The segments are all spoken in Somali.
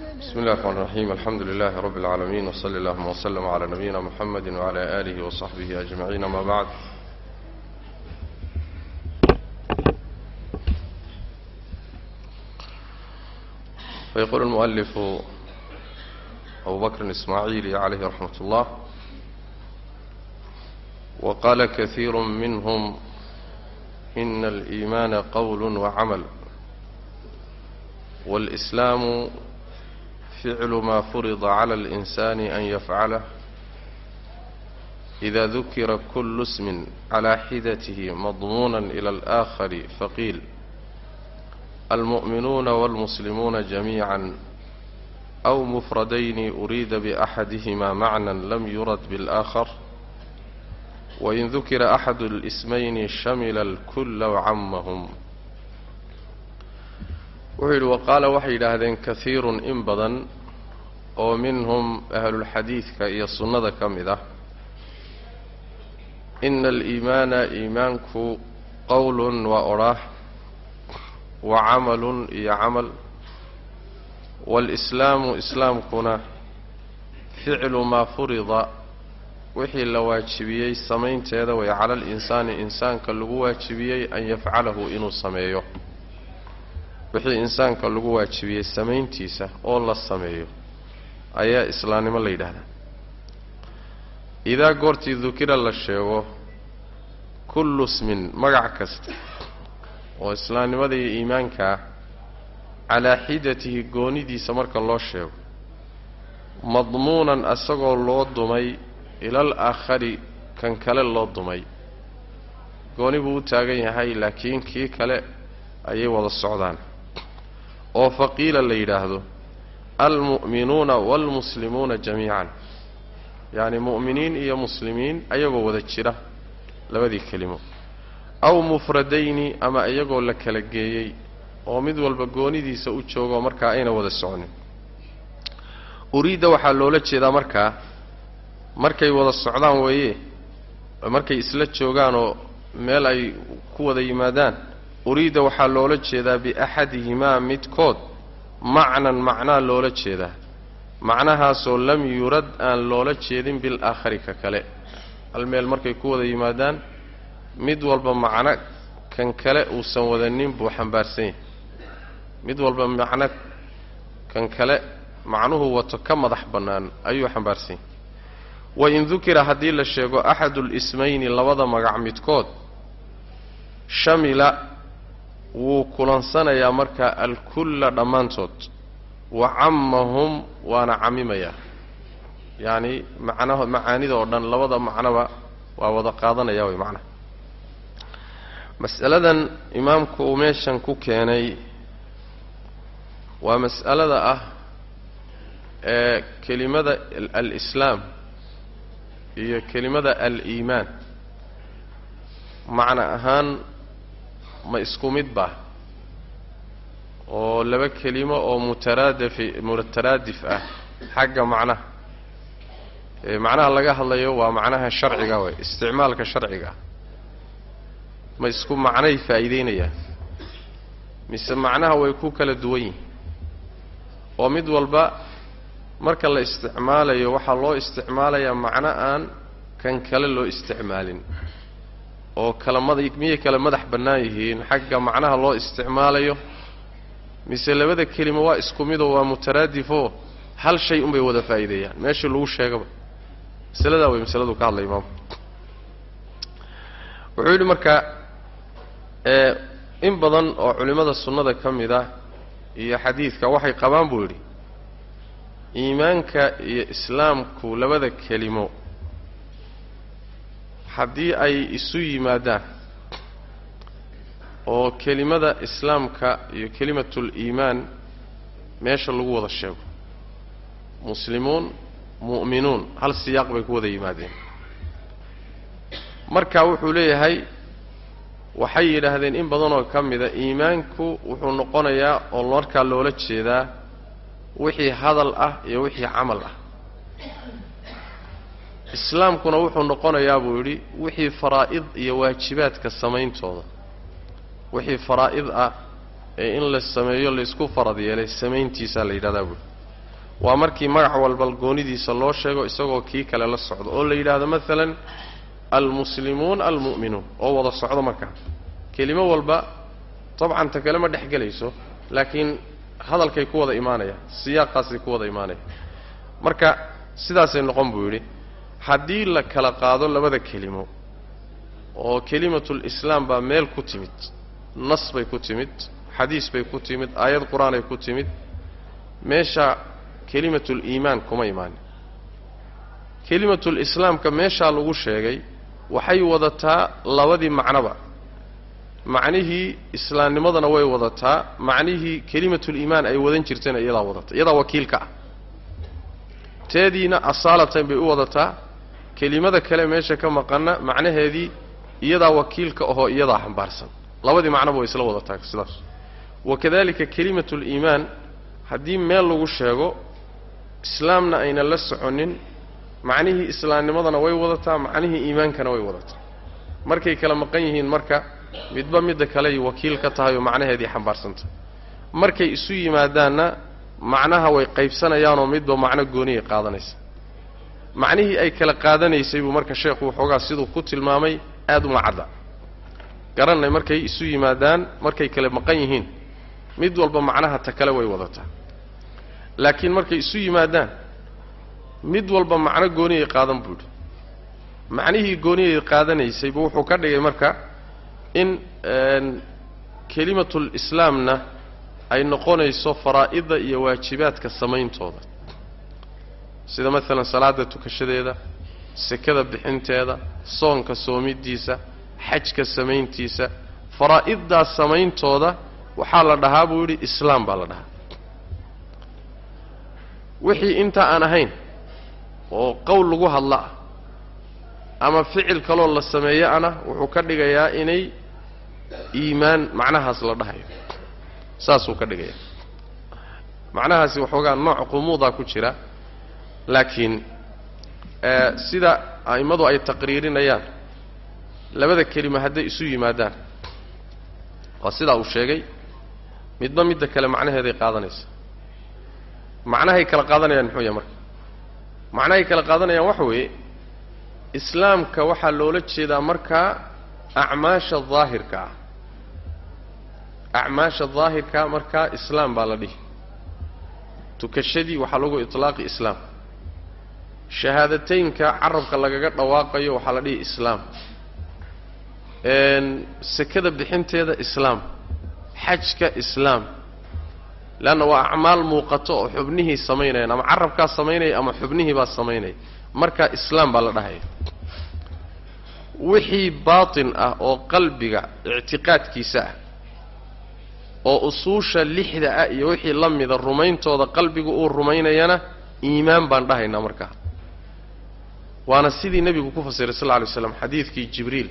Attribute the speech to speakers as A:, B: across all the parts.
A: بسم الله الرحمن الرحيم الحمد لله رب العالمين وصلى اللهم وسلم على نبينا محمد وعلى آله وصحبه أجمعين ما بعد فيقول المؤلف أبو بكر الإسماعيلي عليه رحمة الله وقال كثير منهم إن الإيمان قول وعمل والإسلام ficlu maa furida cala alinsani an yafcalah ida dukira kullu smin calaa xidatihi madmuunan ila alaakhari faqiil almu'minuuna walmuslimuuna jamiican aw mufradayni uriida biaxadihimaa macnan lam yurad biاlaakhar wain dukira axadu اlismayni shamila alkulla wcammahum wuxuu yidhi waqaala waxay yidhaahdeen kahiirun in badan oo minhum ahlulxadiidka iyo sunnada ka mid ah. Ina aliimaana iimaanku qowlun waa odhaah wa camalun iyo camal. Waalislaamu islaamkuna ficlu maa furida. Wixii la waajibiyey samaynteeda way cala alinsaani insaanka lagu waajibiyey an yafcalahu inuu sameeyo wixii insaanka lagu waajibiyey samayntiisa oo la sameeyo ayaa islaamnimo la yidhaahdaa idaa goortii dukira la sheego kullu smin magac kasta oo islaamnimada iyo iimaankaa calaa xidatihi goonidiisa marka loo sheego madmuunan asagoo loo dumay ilal aakhari kan kale loo dumay. Gooni buu u taagan yahay laakiin kii kale ayay wada socdaan oo faqiila la yidhaahdo almu'minuuna waalmuslimuuna jamiican. Yacni mu'miniin iyo muslimiin ayagoo wada jira labadii kelimo. Aw mufradayni ama iyagoo la kala geeyey oo mid walba goonidiisa u joogo markaa ayna wada soconin. Uriidda waxaa loola jeedaa markaa markay wada socdaan weeye markay isla joogaanoo meel ay ku wada yimaadaan uriidda waxaa loola jeedaa biaxadihimaa midkood macnan macnaa loola jeedaa. Macnahaasoo lam yurad aan loola jeedin bilaakhari ka kale. Hal meel markay ku wada yimaadaan mid walba macno kan kale uusan wadanin buu xambaarsan yahay. Mid walba macno kan kale macnuhu wato ka madax bannaan ayuu xambaarsan yahay. Wain dukira haddii la sheego axadulismayni labada magac midkood shamila wuu kulansanayaa markaa alkulla dhammaantood. Wa cammahum waana cammimayaa yacni macnaho macaanida oo dhan labada macnoba waa wada qaadanaya way macnaha. Mas'aladan imaamku uu meeshan ku keenay waa mas'alada ah ee kelimada alislaam iyo kelimada al-iimaan. Ahaan ma isku mid ba? oo laba kelimo oo mutaraadifi mutaraadif ah xagga macnaha. Macnaha laga hadlayo waa macnaha sharciga way isticmaalka sharciga. Ma isku macnay faa'iideynayaan? Mise macnaha way ku kala duwan yihiin oo mid walba marka la isticmaalayo waxaa loo isticmaalayaa macno aan kan kale loo isticmaalin oo kala mada miyay kala madax bannaan yihiin xagga macnaha loo isticmaalayo mise labada kelimo waa isku midoo waa mutaraadifoo hal shay unbay wada faa'iideeyaan. Meeshii lagu sheegaba. Masaladaa way masaladu ka hadlay imaamku wuxuu yidhi marka in badan oo culimmada sunnada ka mid ah iyo xadiidka waxay qabaan buu yidhi iimaanka iyo islaamku labada kelimo haddii ay isu yimaadaan oo kelimada islaamka iyo kelimatul iimaan meesha lagu wada sheego. Muslimuun mu'minuun hal siyaaq bay ku wada yimaadeen. Marka wuxuu leeyahay waxay yidhaahdeen in badanoo ka mida iimaanku wuxuu noqonayaa oo markaa loola jeedaa wixii hadal ah iyo wixii camal ah islaamkuna wuxuu noqonayaa buu yidhi wixii faraa'id iyo waajibaadka samayntooda. Wixii faraa'id ah ee in la sameeyo laysku farad yeelay samayntiisaa la yidhahdaa buuri waa markii magac walba goonidiisa loo sheego isagoo kii kale la socdo oo la yidhaahdo maalan almuslimuun almu'minuun oo wada socdo markaa kelimo walba dabcan ta kale ma dhex gelayso laakiin hadalkay ku wada imaanayaan siyaaqaasay ku wada imaanayaan marka sidaasay noqon buu yidhi haddii la kala qaado labada kelimo oo kelimatulislaam baa meel ku timid nas bay ku timid xadiis bay ku timid aayad qur'aanay ku timid meesha kelimatuliimaan kuma imaanin kelimatulislaamka meeshaa lagu sheegay waxay wadataa labadii macnoba macnihii islaamnimadana way wadataa macnihii kelimatuliimaan ay wadan jirtayna iyadaa wadata iyadaa wakiilka ah. Teediina asaalatan bay u wadataa kelimada kale meesha ka maqanna macnaheedii iyadaa wakiilka ahoo iyadaa xambaarsan. Labadii macnoba way isla wadataa sidaas. Wakadalika kelimatuliimaan haddii meel lagu sheego islaamna ayna la soconin macnihii islaamnimadana way wadataa macnihii iimaankana way wadataa. Markay kala maqan yihiin marka midba midda kaley wakiil ka tahay oo macnaheedii xambaarsantahy markay isu yimaadaanna macnaha way qaybsanayaanoo midba macno gooniyay qaadanaysa macnihii ay kala qaadanaysay buu marka sheekhu waxoogaa siduu ku tilmaamay aad uma cadda garanay markay isu yimaadaan markay kala maqan yihiin. Mid walba macnaha ta kale way wadataa. Laakiin markay isu yimaadaan mid walba macno gooniyay qaadan buudhi macnihii gooniyay qaadanaysaybu wuxuu ka dhigay marka in kelimatul islaamna ay noqonayso faraa'ida iyo waajibaadka samayntooda sida maalan salaada tukashadeeda sekada bixinteeda soonka soomidiisa xajka samayntiisa faraa'iddaas samayntooda waxaa la dhahaa buu yidhi islaam baa la dhahaa. Wixii intaa aan ahayn oo qowl lagu hadla ah ama ficil kaloo la sameeyo ana wuxuu ka dhigayaa inay iimaan macnahaas la dhahayo. Saasuu ka dhigaya macnahaasi waxoogaa nooc qumuudaa ku jira laakiin sida a'immadu ay taqriirinayaan labada kelima hadday isu yimaadaan waa sidaa uu sheegay midba midda kale macnaheeday qaadanaysa. Macnahay kala qaadanayaan muxuu yahay marka? Macnahay kala qaadanayaan waxa weeye islaamka waxaa loola jeedaa markaa acmaasha daahirka ah. Acmaasha daahirka markaa islaam baa la dhihi. Tukashadii waxaa lagu itlaaqi islaam shahaadateynka carabka lagaga dhawaaqayo waxaa la dhihi islaam. Sekada bixinteeda islaam xajka islaam. Leanna waa acmaal muuqato oo xubnihii samaynayaan ama carabkaa samaynaya ama xubnihii baa samaynaya markaa islaam baa la dhahaya. Wixii baatin ah oo qalbiga ictiqaadkiisa ah oo usuusha lixda ah iyo wixii la mida rumayntooda qalbigu uu rumaynayana iimaan baan dhahaynaa markaa waana sidii nebigu ku fasiray sal lla alay waslam xadiidkii jibriil.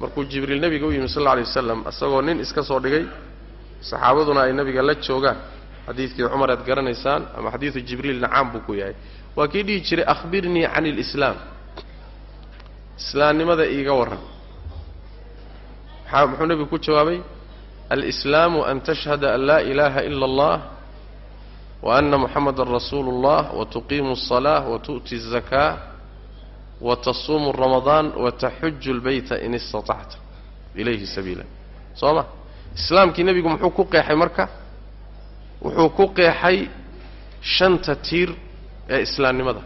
A: Markuu jibriil nebiga u yimi sal alay wasalam isagoo nin iska soo dhigay saxaabaduna ay nebiga la joogaan. Xadiidkii cumar aad garanaysaan ama xadiidu jibriilna caam buu ku yahay. Waa kii dhihi jiray akhbirnii can ilislaam islaamnimada iiga warran. Maxaa muxuu nebigu ku jawaabay? Alislaamu an tashhada an laa ilaaha ila allah wa ana muxamadan rasuulu اllah wa tuqiimu الصalaة wa tu'ti الzakaa wa tasuumu ramadaan wa taxuju اlbeyta in istatacta ilayhi sabiila soo ma islaamkii nebigu muxuu ku qeexay marka wuxuu ku qeexay shanta tiir ee islaamnimada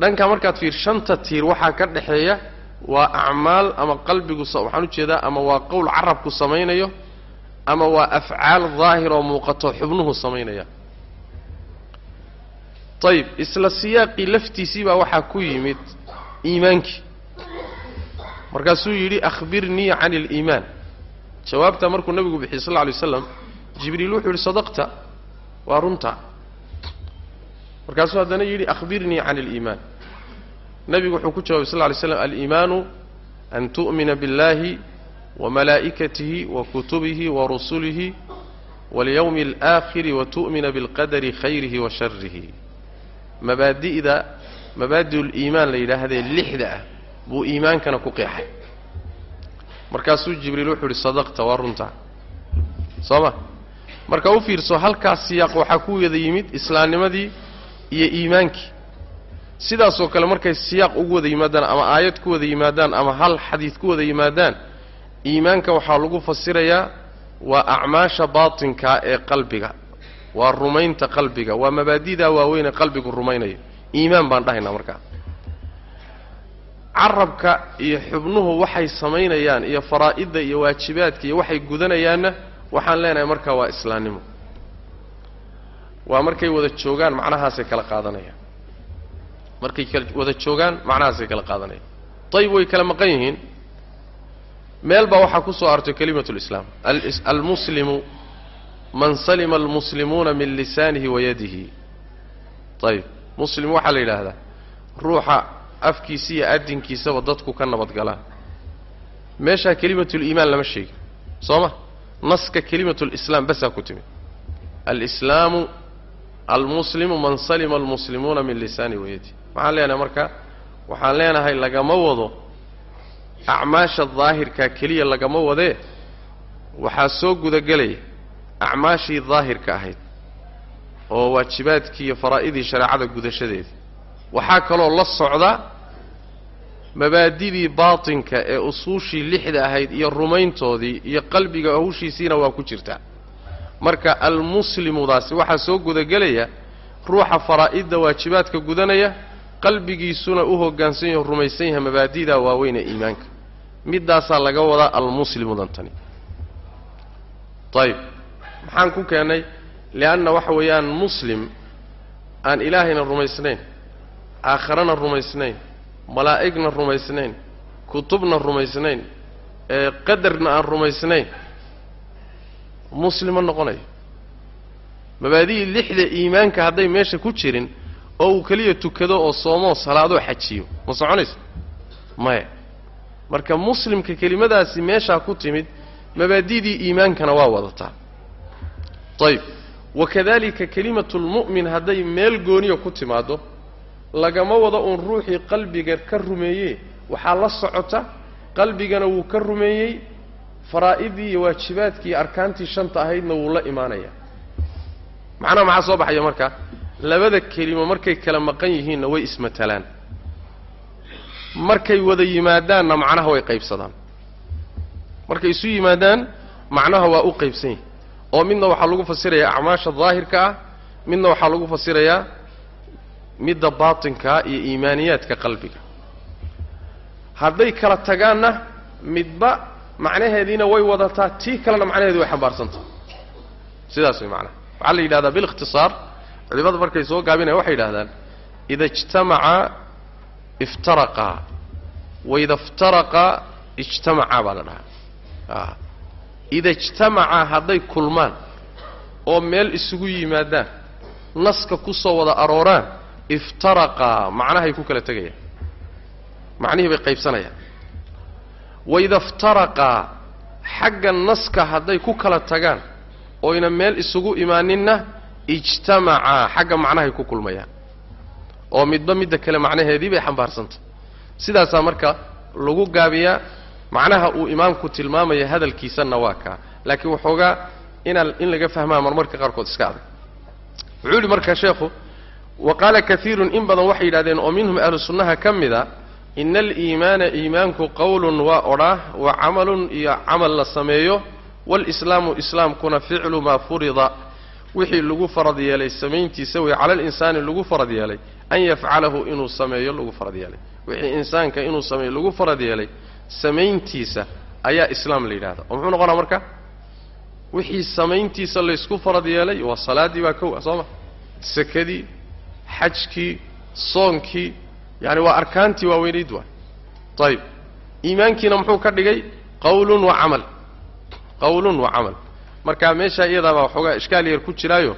A: dhankaa markaad fiir shanta tiir waxaa ka dhexeeya waa acmaal ama qalbigu waxaan u jeedaa ama waa qowl carabku samaynayo ama waa afcaal daahir oo muuqato xubnuhu samaynaya. Ayib isla siyaaqii laftiisii baa waxaa ku yimid iimaankii markaasuu yidhi akhbirnii can aliimaan jawaabtaa markuu nabigu bixiyey sal lla alay waslam jibriil wuxuu yidhi sadaqta waa runta. Markaasuu haddana yidhi akhbirnii can aliimaan nebigu wuxuu ku jawabay sal lla alay slam aliimaanu an tu'mina biاllahi waاlyawmi alaakhiri wa tu'mina bilqadari khayrihi wa sharihi mabaadi'da mabaadi uliimaan la yidhaahdee lixda ah buu iimaankana ku qeexay markaasuu jibriil wuxuu yidhi sadaqta waa runta soo ma marka u fiirso halkaas siyaaq waxaa ku wada yimid islaamnimadii iyo iimaankii sidaasoo kale markay siyaaq ugu wada yimaadaan ama aayad ku wada yimaadaan ama hal xadiid ku wada yimaadaan iimaanka waxaa lagu fasirayaa waa acmaasha baatinka ee qalbiga waa rumaynta qalbiga waa mabaadidaa waaweyn ee qalbigu rumaynayo. Iimaan baan dhahaynaa markaa carabka iyo xubnuhu waxay samaynayaan iyo faraa'idda iyo waajibaadka iyo waxay gudanayaanna waxaan leenahay markaa waa islaamnimo waa markay wada joogaan macnahaasay kala qaadanayaan. Markay wada joogaan macnahaasay kala qaadanayaan. Dayib way kala maqan yihiin meel baa waxaa ku soo artay kelimatu lislaam almuslimu man salima almuslimuuna min lisaanihi wa yadihi. Ayib muslim waxaa la yidhaahdaa ruuxa afkiisa iyo adinkiisaba dadku ka nabadgalaan meeshaa kelimatuliimaan lama sheegin. Soo ma? Naska kelimatulislaam basaa ku timid. Alislaamu almuslimu man salima almuslimuuna min lisaanihi wa yadihi. Waxaan leenahay marka waxaan leenahay lagama wado acmaasha daahirkaa keliya lagama wadee waxaa soo gudagelaya acmaashii daahirka ahayd oo waajibaadkii iyo faraa'idii shareecada gudashadeeda waxaa kaloo la socda mabaadidii baatinka ee usuushii lixda ahayd iyo rumayntoodii iyo qalbiga hawshiisiina waa ku jirtaa marka almuslimudaasi waxaa soo gudagelaya ruuxa faraa'idda waajibaadka gudanaya qalbigiisuna u hoggaansan yaho rumaysan yahay mabaadi'daa waaweyn ee iimaanka middaasaa laga wadaa almuslimudan tani. Ayib maxaan ku keennay lianna waxa weeyaan muslim aan ilaahayna rumaysnayn aakharana rumaysnayn malaa'igna rumaysnayn kutubna rumaysnayn ee qadarna aan rumaysnayn muslim noqonayo mabaadi'ii lixda iimaanka hadday meesha ku jirin oo uu keliya tukado oo soomoo salaadoo xajiyo. Ma soconayso maya marka muslimka kelimadaasi meeshaa ku timid mabaadi'dii iimaankana waa wadataa. Ayib wakadalika kelimatu lmu'min hadday meel gooniya ku timaaddo lagama wado uun ruuxii qalbiga ka rumeeye waxaa la socota qalbigana wuu ka rumeeyey faraa'idii iyo waajibaadkii arkaantii shanta ahaydna wuu la imaanaya macnaha maxaa soo baxaya marka? Labada kelimo markay kala maqan yihiinna way ismatalaan markay wada yimaadaanna macnaha way qaybsadaan. Markay isu yimaadaan macnaha waa u qaybsan yihiin oo midna waxaa lagu fasirayaa acmaasha daahirka ah midna waxaa lagu fasirayaa midda baatinkaa iyo iimaaniyaadka qalbiga. Hadday kala tagaanna midba macnaheediina way wadataa tii kalena macnaheedi way xambaarsantaha sidaas way macnaha. Waxaa la yidhahdaa bilikhtisaar culimada markay soo gaabinaya waxay yidhahdaan ida ijtamaca iftaraqaa waida iftaraqaa ijtamacaa baa la dhahaa ida ijtamacaa hadday kulmaan oo meel isugu yimaadaan naska ku soo wada arooraan iftaraqaa macnahay ku kala tegayaan macnihii bay qaybsanayaan waida iftaraqaa xagga naska hadday ku kala tagaan oyna meel isugu imaaninna ijtamacaa xagga macnahay ku kulmayaan oo midba midda kale macnaheedii bay xambaarsantay sidaasaa marka lagu gaabiyaa macnaha uu imaamku tilmaamaya hadalkiisanna waa kaa. Laakiin waxoogaa inaa in laga fahmaa marmarka qaarkood iska adag. Wuxuu yihi marka sheekhu wa qaala kaiirun in badan waxay yidhahdeen oo minhum ahlu sunnaha ka mida ina aliimaana iimaanku qowlun waa odhaah wa camalun iyo camal la sameeyo waalislaamu islaamkuna ficlu maa furida. Wixii lagu farad yeelay samayntiisa wey cala alinsaani lagu farad yeelay an yafcalahu inuu sameeyo lagu farad yeelay. Wixii insaanka inuu sameeyo lagu farad yeelay samayntiisa ayaa islaam la yidhahda oo muxuu noqonaa marka? Wixii samayntiisa laysku farad yeelay waa salaaddii baa kow ah soo ma? Sakadii xajkii soonkii yaani waa arkaantii waaweynayd waa. Ayib iimaankiina muxuu ka dhigay? Qawlun wa camal. Qawlun wa camal. Marka meeshaa iyadaabaa waxoogaa ishkaal yar ku jiraayo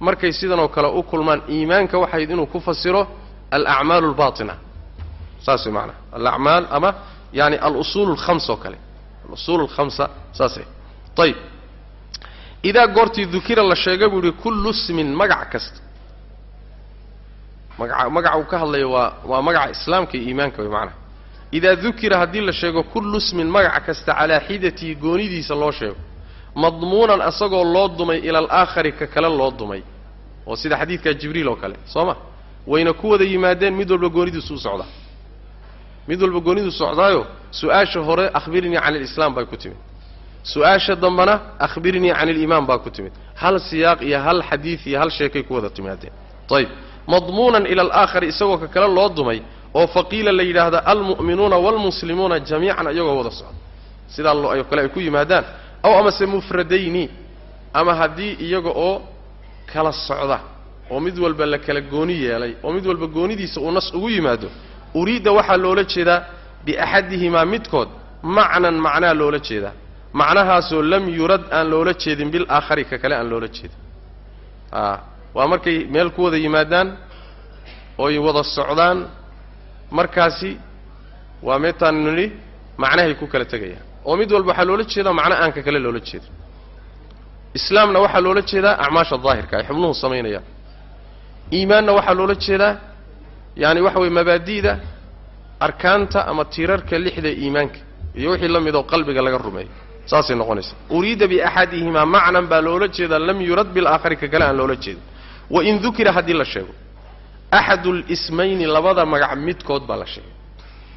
A: markay sidan oo kale u kulmaan iimaanka waxayd inuu ku fasiro alacmaalu albaatina saas way macanaa alacmaal ama yani alusuul alkhamsa oo kale. Alusuul alkhamsa saasay ayib idaa goortii dukira la sheega buu yihi kullu ismin magac kasta. Magaa magaca uu ka hadlayo waa waa magaca islaamka iyo iimaanka way macnaha idaa dukira haddii la sheego kullu ismin magac kasta calaa xidatihi goonidiisa loo sheego madmuunan asagoo loo dumay ila alaakhari ka kale loo dumay. Oo sida xadiidka jibriil oo kale soo ma? Wayna ku wada yimaadeen mid walba goonidiisu u socdaa mid walba goonidu socdaayo su'aasha hore akhbirnii can alislaam bay ku timid. Su'aasha dambana akhbirnii can aliimaan baa ku timid. Hal siyaaq iyo hal xadiid iyo hal sheekay ku wada timaadeen. Ayib madmuunan ila alaakhari isagoo ka kale loo dumay oo faqiila la yidhaahda almu'minuuna waalmuslimuuna jamiican iyagoo wada socda. Sidaa lo kale ay ku yimaadaan aw amase mufradayni ama haddii iyaga oo kala socda oo mid walba la kala gooni yeelay oo mid walba goonidiisa uu nas ugu yimaado uriidda waxaa loola jeedaa biaxadihimaa midkood macnan macnaa loola jeedaa. Macnahaasoo lam yurad aan loola jeedin bilaakhari ka kale aan loola jeedin. A waa markay meel ku wada yimaadaan ooy wada socdaan markaasi waa meetaan nidhi macnahay ku kala tegayaan oo mid walba waxaa loola jeedaa macno aan ka kale loola jeedin islaamna waxaa loola jeedaa acmaasha daahirka ay xubnuhu samaynayaan. Iimaanna waxaa loola jeedaa yaani waxa weye mabaadi'da arkaanta ama tiirarka lixda iimaanka iyo wixii la midoo qalbiga laga rumeeyo. Saasay noqonaysaa uriida biaxadihimaa macnan baa loola jeedaa lam yurad bilaakhari ka kale aan loola jeedin. Wain dukira haddii la sheego. Axadu lismayni labada magac midkood baa la sheegay.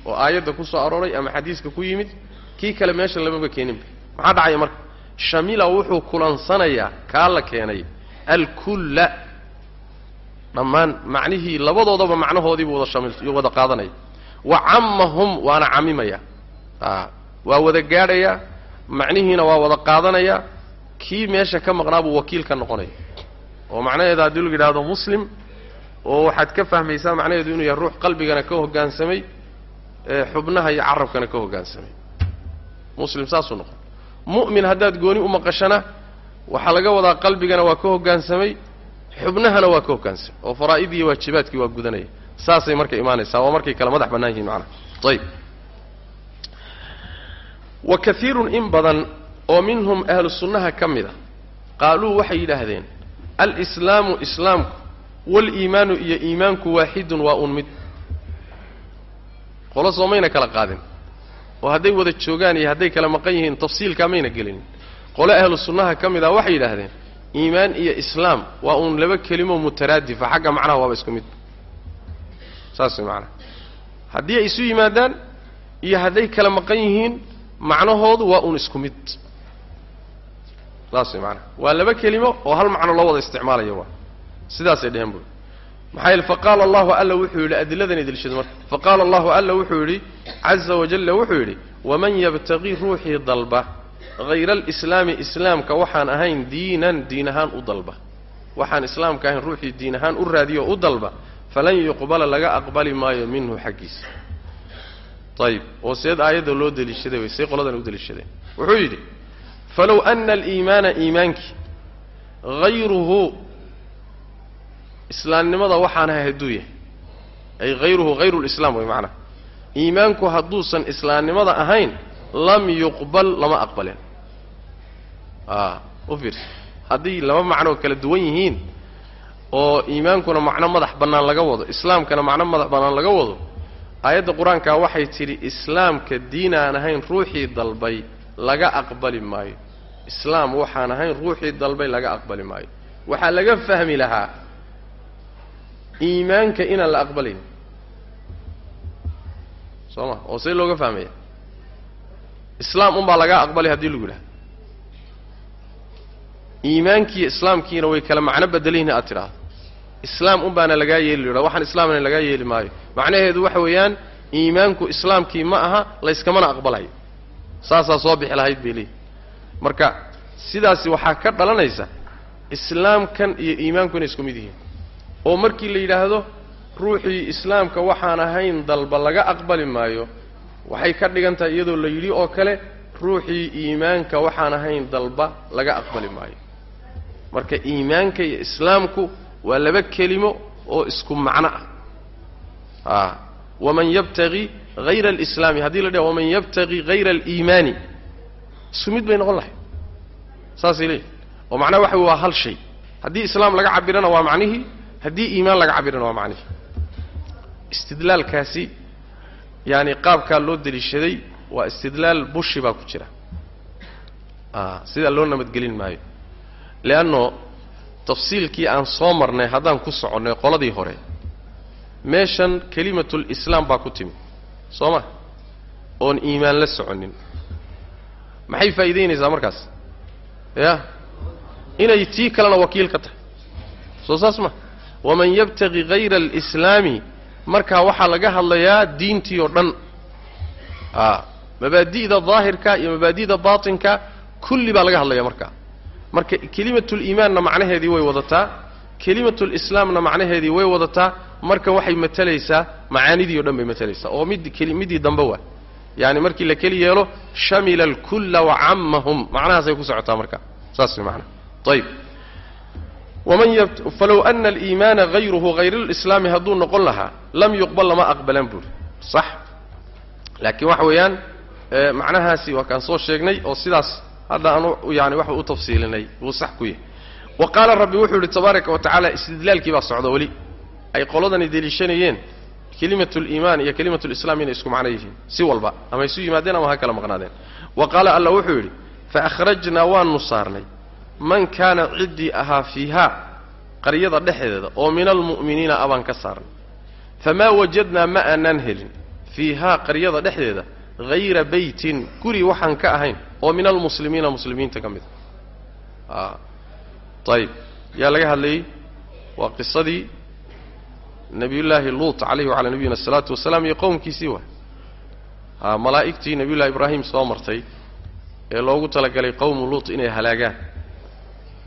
A: Oo aayadda ku soo arooray ama xadiiska ku yimid kii kale meesha lamaba keeninba maxaa dhacaya marka shamila wuxuu kulansanayaa kaa la keenay alkulla. Dhammaan macnihii labadoodaba macnahoodiibuu wada shamil wada qaadanaya. Wa cammahum waana camimaya a waa wada gaadhayaa macnihiina waa wada qaadanaya. Kii meesha ka maqnaa buu wakiil ka noqonaya. Oo macnaheeda haddii lagu yidhahdo muslim oo waxaad ka fahmaysaa macnaheedu inuu yahay ruux qalbigana ka hoggaansamay xubnaha iyo carabkana ka hoggaansamay muslim saasuu noqon. Mu'min haddaad gooni u maqashana waxaa laga wadaa qalbigana waa ka hoggaansamay xubnahana waa ka hoggaansamay oo faraa'idii waajibaadkii waa gudanaya. Saasay marka imaanaysaa waa markay kala madax bannaan yihiin macnaha. Ayib. Wa kaiirun in badan oo minhum ahlu sunnaha ka mid a qaaluu waxay yidhaahdeen alislaamu islaamku waaliimaanu iyo iimaanku waaxidun waa un mid. Qolo soo mayna kala qaadin oo hadday wada joogaan iyo hadday kala maqan yihiin tafsiilkaa mayna gelinin qole ahlu sunnaha ka mid ah waxay yidhaahdeen iimaan iyo islaam waa uun laba kelimo mutaraadifa xagga macnaha waaba isku mid. Saas way macnaha. Haddii ay isu yimaadaan iyo hadday kala maqan yihiin macnahoodu waa uun isku mid. Saas way macnaha. Waa laba kelimo oo hal macno loo wada isticmaalayo waa. Sidaasay dheheen buui maxaa faqaala allahu alla wuxuu yidhi adiladan idilshada marka. Faqaala allahu alla wuxuu yidhi caza wajalla wuxuu yidhi waman yabtaqii ruuxii dalba hayra alislaami islaamka waxaan ahayn diinan diin ahaan u dalba. Waxaan islaamka ahayn ruuxii diin ahaan u raadiyo u dalba. Falan yuqbala laga aqbali maayo minhu xaggiisa ayib oo seed aayadda loo deliishaday way say qoladan u deliishadeen wuxuu yidhi falow ana aliimaana iimaankii hayruhu islaamnimada waxaan ahay hadduu yahay. Ay hayruhu hayru lislaam way macnaha iimaanku hadduusan islaamnimada ahayn lam yuqbal lama aqbaleen a fiirsa haddii laba macnoo kala duwan yihiin oo iimaankuna macno madax bannaan laga wado islaamkana macno madax bannaan laga wado aayadda qur'aankaa waxay tidhi islaamka diin aan ahayn ruuxii dalbay laga aqbali maayo. Islaam waxaan ahayn ruuxii dalbay laga aqbali maayo. Waxaa laga fahmi lahaa iimaanka inaan la aqbalayn soo ma oo see looga fahmaya islaam unbaa lagaa aqbalay haddii lagu yidhaha iimaankiiyo islaamkiina way kala macno bedelayna aad tidhaahdo. Islaam un baana lagaa yeeli yidhah waxaan islaamna lagaa yeeli maayo. Macnaheedu waxa weeyaan iimaanku islaamkii ma aha layskamana aqbalayo. Saasaa soo bixi lahayd bay leeyihi marka sidaasi waxaa ka dhalanaysa islaamkan iyo iimaanku inay isku mid yihiin oo markii la yidhaahdo ruuxii islaamka waxaan ahayn dalba laga aqbali maayo. Waxay ka dhigan tahay iyadoo la yidhi oo kale ruuxii iimaanka waxaan ahayn dalba laga aqbali maayo. Marka iimaanka iyo islaamku waa laba kelimo oo isku macno ah. A waman yabtagii hayra alislaami haddii la dhaha waman yabtagii hayra aliimaani isku mid bay noqon lahay saasay leeyihi oo macnaha waxa wey waa hal shay. Haddii islaam laga cabirana waa macnihii haddii iimaan laga cabirana waa macnihii istidlaalkaasi yaani qaabkaa loo deliishaday waa istidlaal bushi baa ku jira. Sidaa loo nabadgelin maayo. Leanno tafsiilkii aan soo marnay haddaan ku soconnay qoladii hore meeshan kelimatulislaam baa ku timi. Soo ma? Oon iimaan la soconin. Maxay faa'iidaynaysaa markaas? Ya? Inay tii kalena wakiil ka tahay. Soo saas ma waman yabtagi hayra alislaami markaa waxaa laga hadlayaa diintii oo dhan mabaadi'da daahirka iyo mabaadi'da baatinka kulli baa laga hadlaya markaa marka kelimatuliimaanna macnaheedii way wadataa kelimatulislaamna macnaheedii way wadataa marka waxay matalaysaa macaanidii o dhan bay matalaysaa oo mid middii dambe waa yaani markii la keli yeelo shamila alkulla wacammahum macnahaasay ku socotaa marka saas way macnaha waman falow ana aliimaana hayruhu hayrulislaami hadduu noqon lahaa lam yuqbal lama aqbalan buuri sax laakiin waxa weeyaan macnahaasi waa kaan soo sheegnay oo sidaas hadda aanu yani waxa u tafsiilinay wuu sax ku yahay wa qaala rabbi wuxuu yidhi tabaaraka wa tacaala istidlaalkii baa socda weli ay qoladani deliishanayeen kelimatuliimaan iyo kelimatulislaam inay isku macno yihiin si walba ama isu yimaadeen ama ha kala maqnaadeen wa qaala alla wuxuu yidhi faakhrajnaa waanu saarnay man kaana ciddii ahaa fiihaa qaryada dhexdeeda oo min almu'miniina abaan ka saarnay. Famaa wajadnaa ma aanaan helin fiihaa qaryada dhexdeeda hayra beytin guri waxaan ka ahayn oo min almuslimiina muslimiinta ka mid a ayib yaa laga hadlayey waa qisadii nabiyullaahi luut calayhi wacalaa nabiyina asalaatu wasalaam iyo qowmkiisii waay a malaa'igtii nabiyullahi ibraahim soo martay ee loogu talagalay qowmu luut inay halaagaan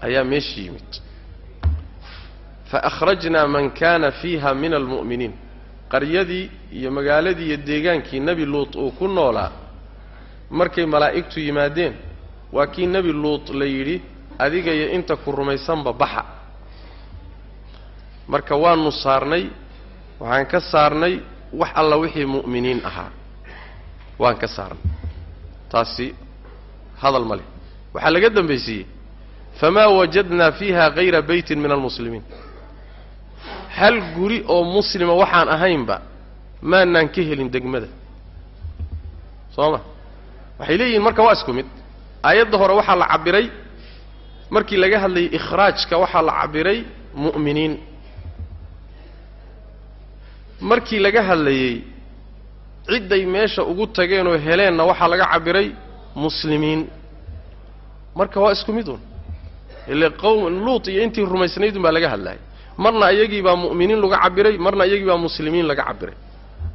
A: ayaa meesha yimid. Faakhrajnaa man kaana fiiha min almu'miniin. Qaryadii iyo magaaladii iyo deegaankii nebi luut uu ku noolaa markay malaa'igtu yimaadeen waa kii nebi luut la yidhi adiga iyo inta ku rumaysanba baxa. Marka waanu saarnay waxaan ka saarnay wax alla wixii mu'miniin ahaa. Waan ka saarnay. Taasi hadal ma leh. Waxaa laga dambaysiiyey famaa wajadnaa fiiha hayra beytin min almuslimiin hal guri oo muslima waxaan ahaynba maanaan ka helin degmada soo ma waxay leeyihiin marka waa isku mid aayadda hore waxaa la cabbiray markii laga hadlayay ikhraajka waxaa la cabbiray mu'miniin markii laga hadlayey cidday meesha ugu tageenoo heleenna waxaa laga cabbiray muslimiin marka waa isku mid un ile qowm luut iyo intii rumaysnaydun baa laga hadlayay marna iyagii baa mu'miniin laga cabbiray marna iyagii baa muslimiin laga cabbiray.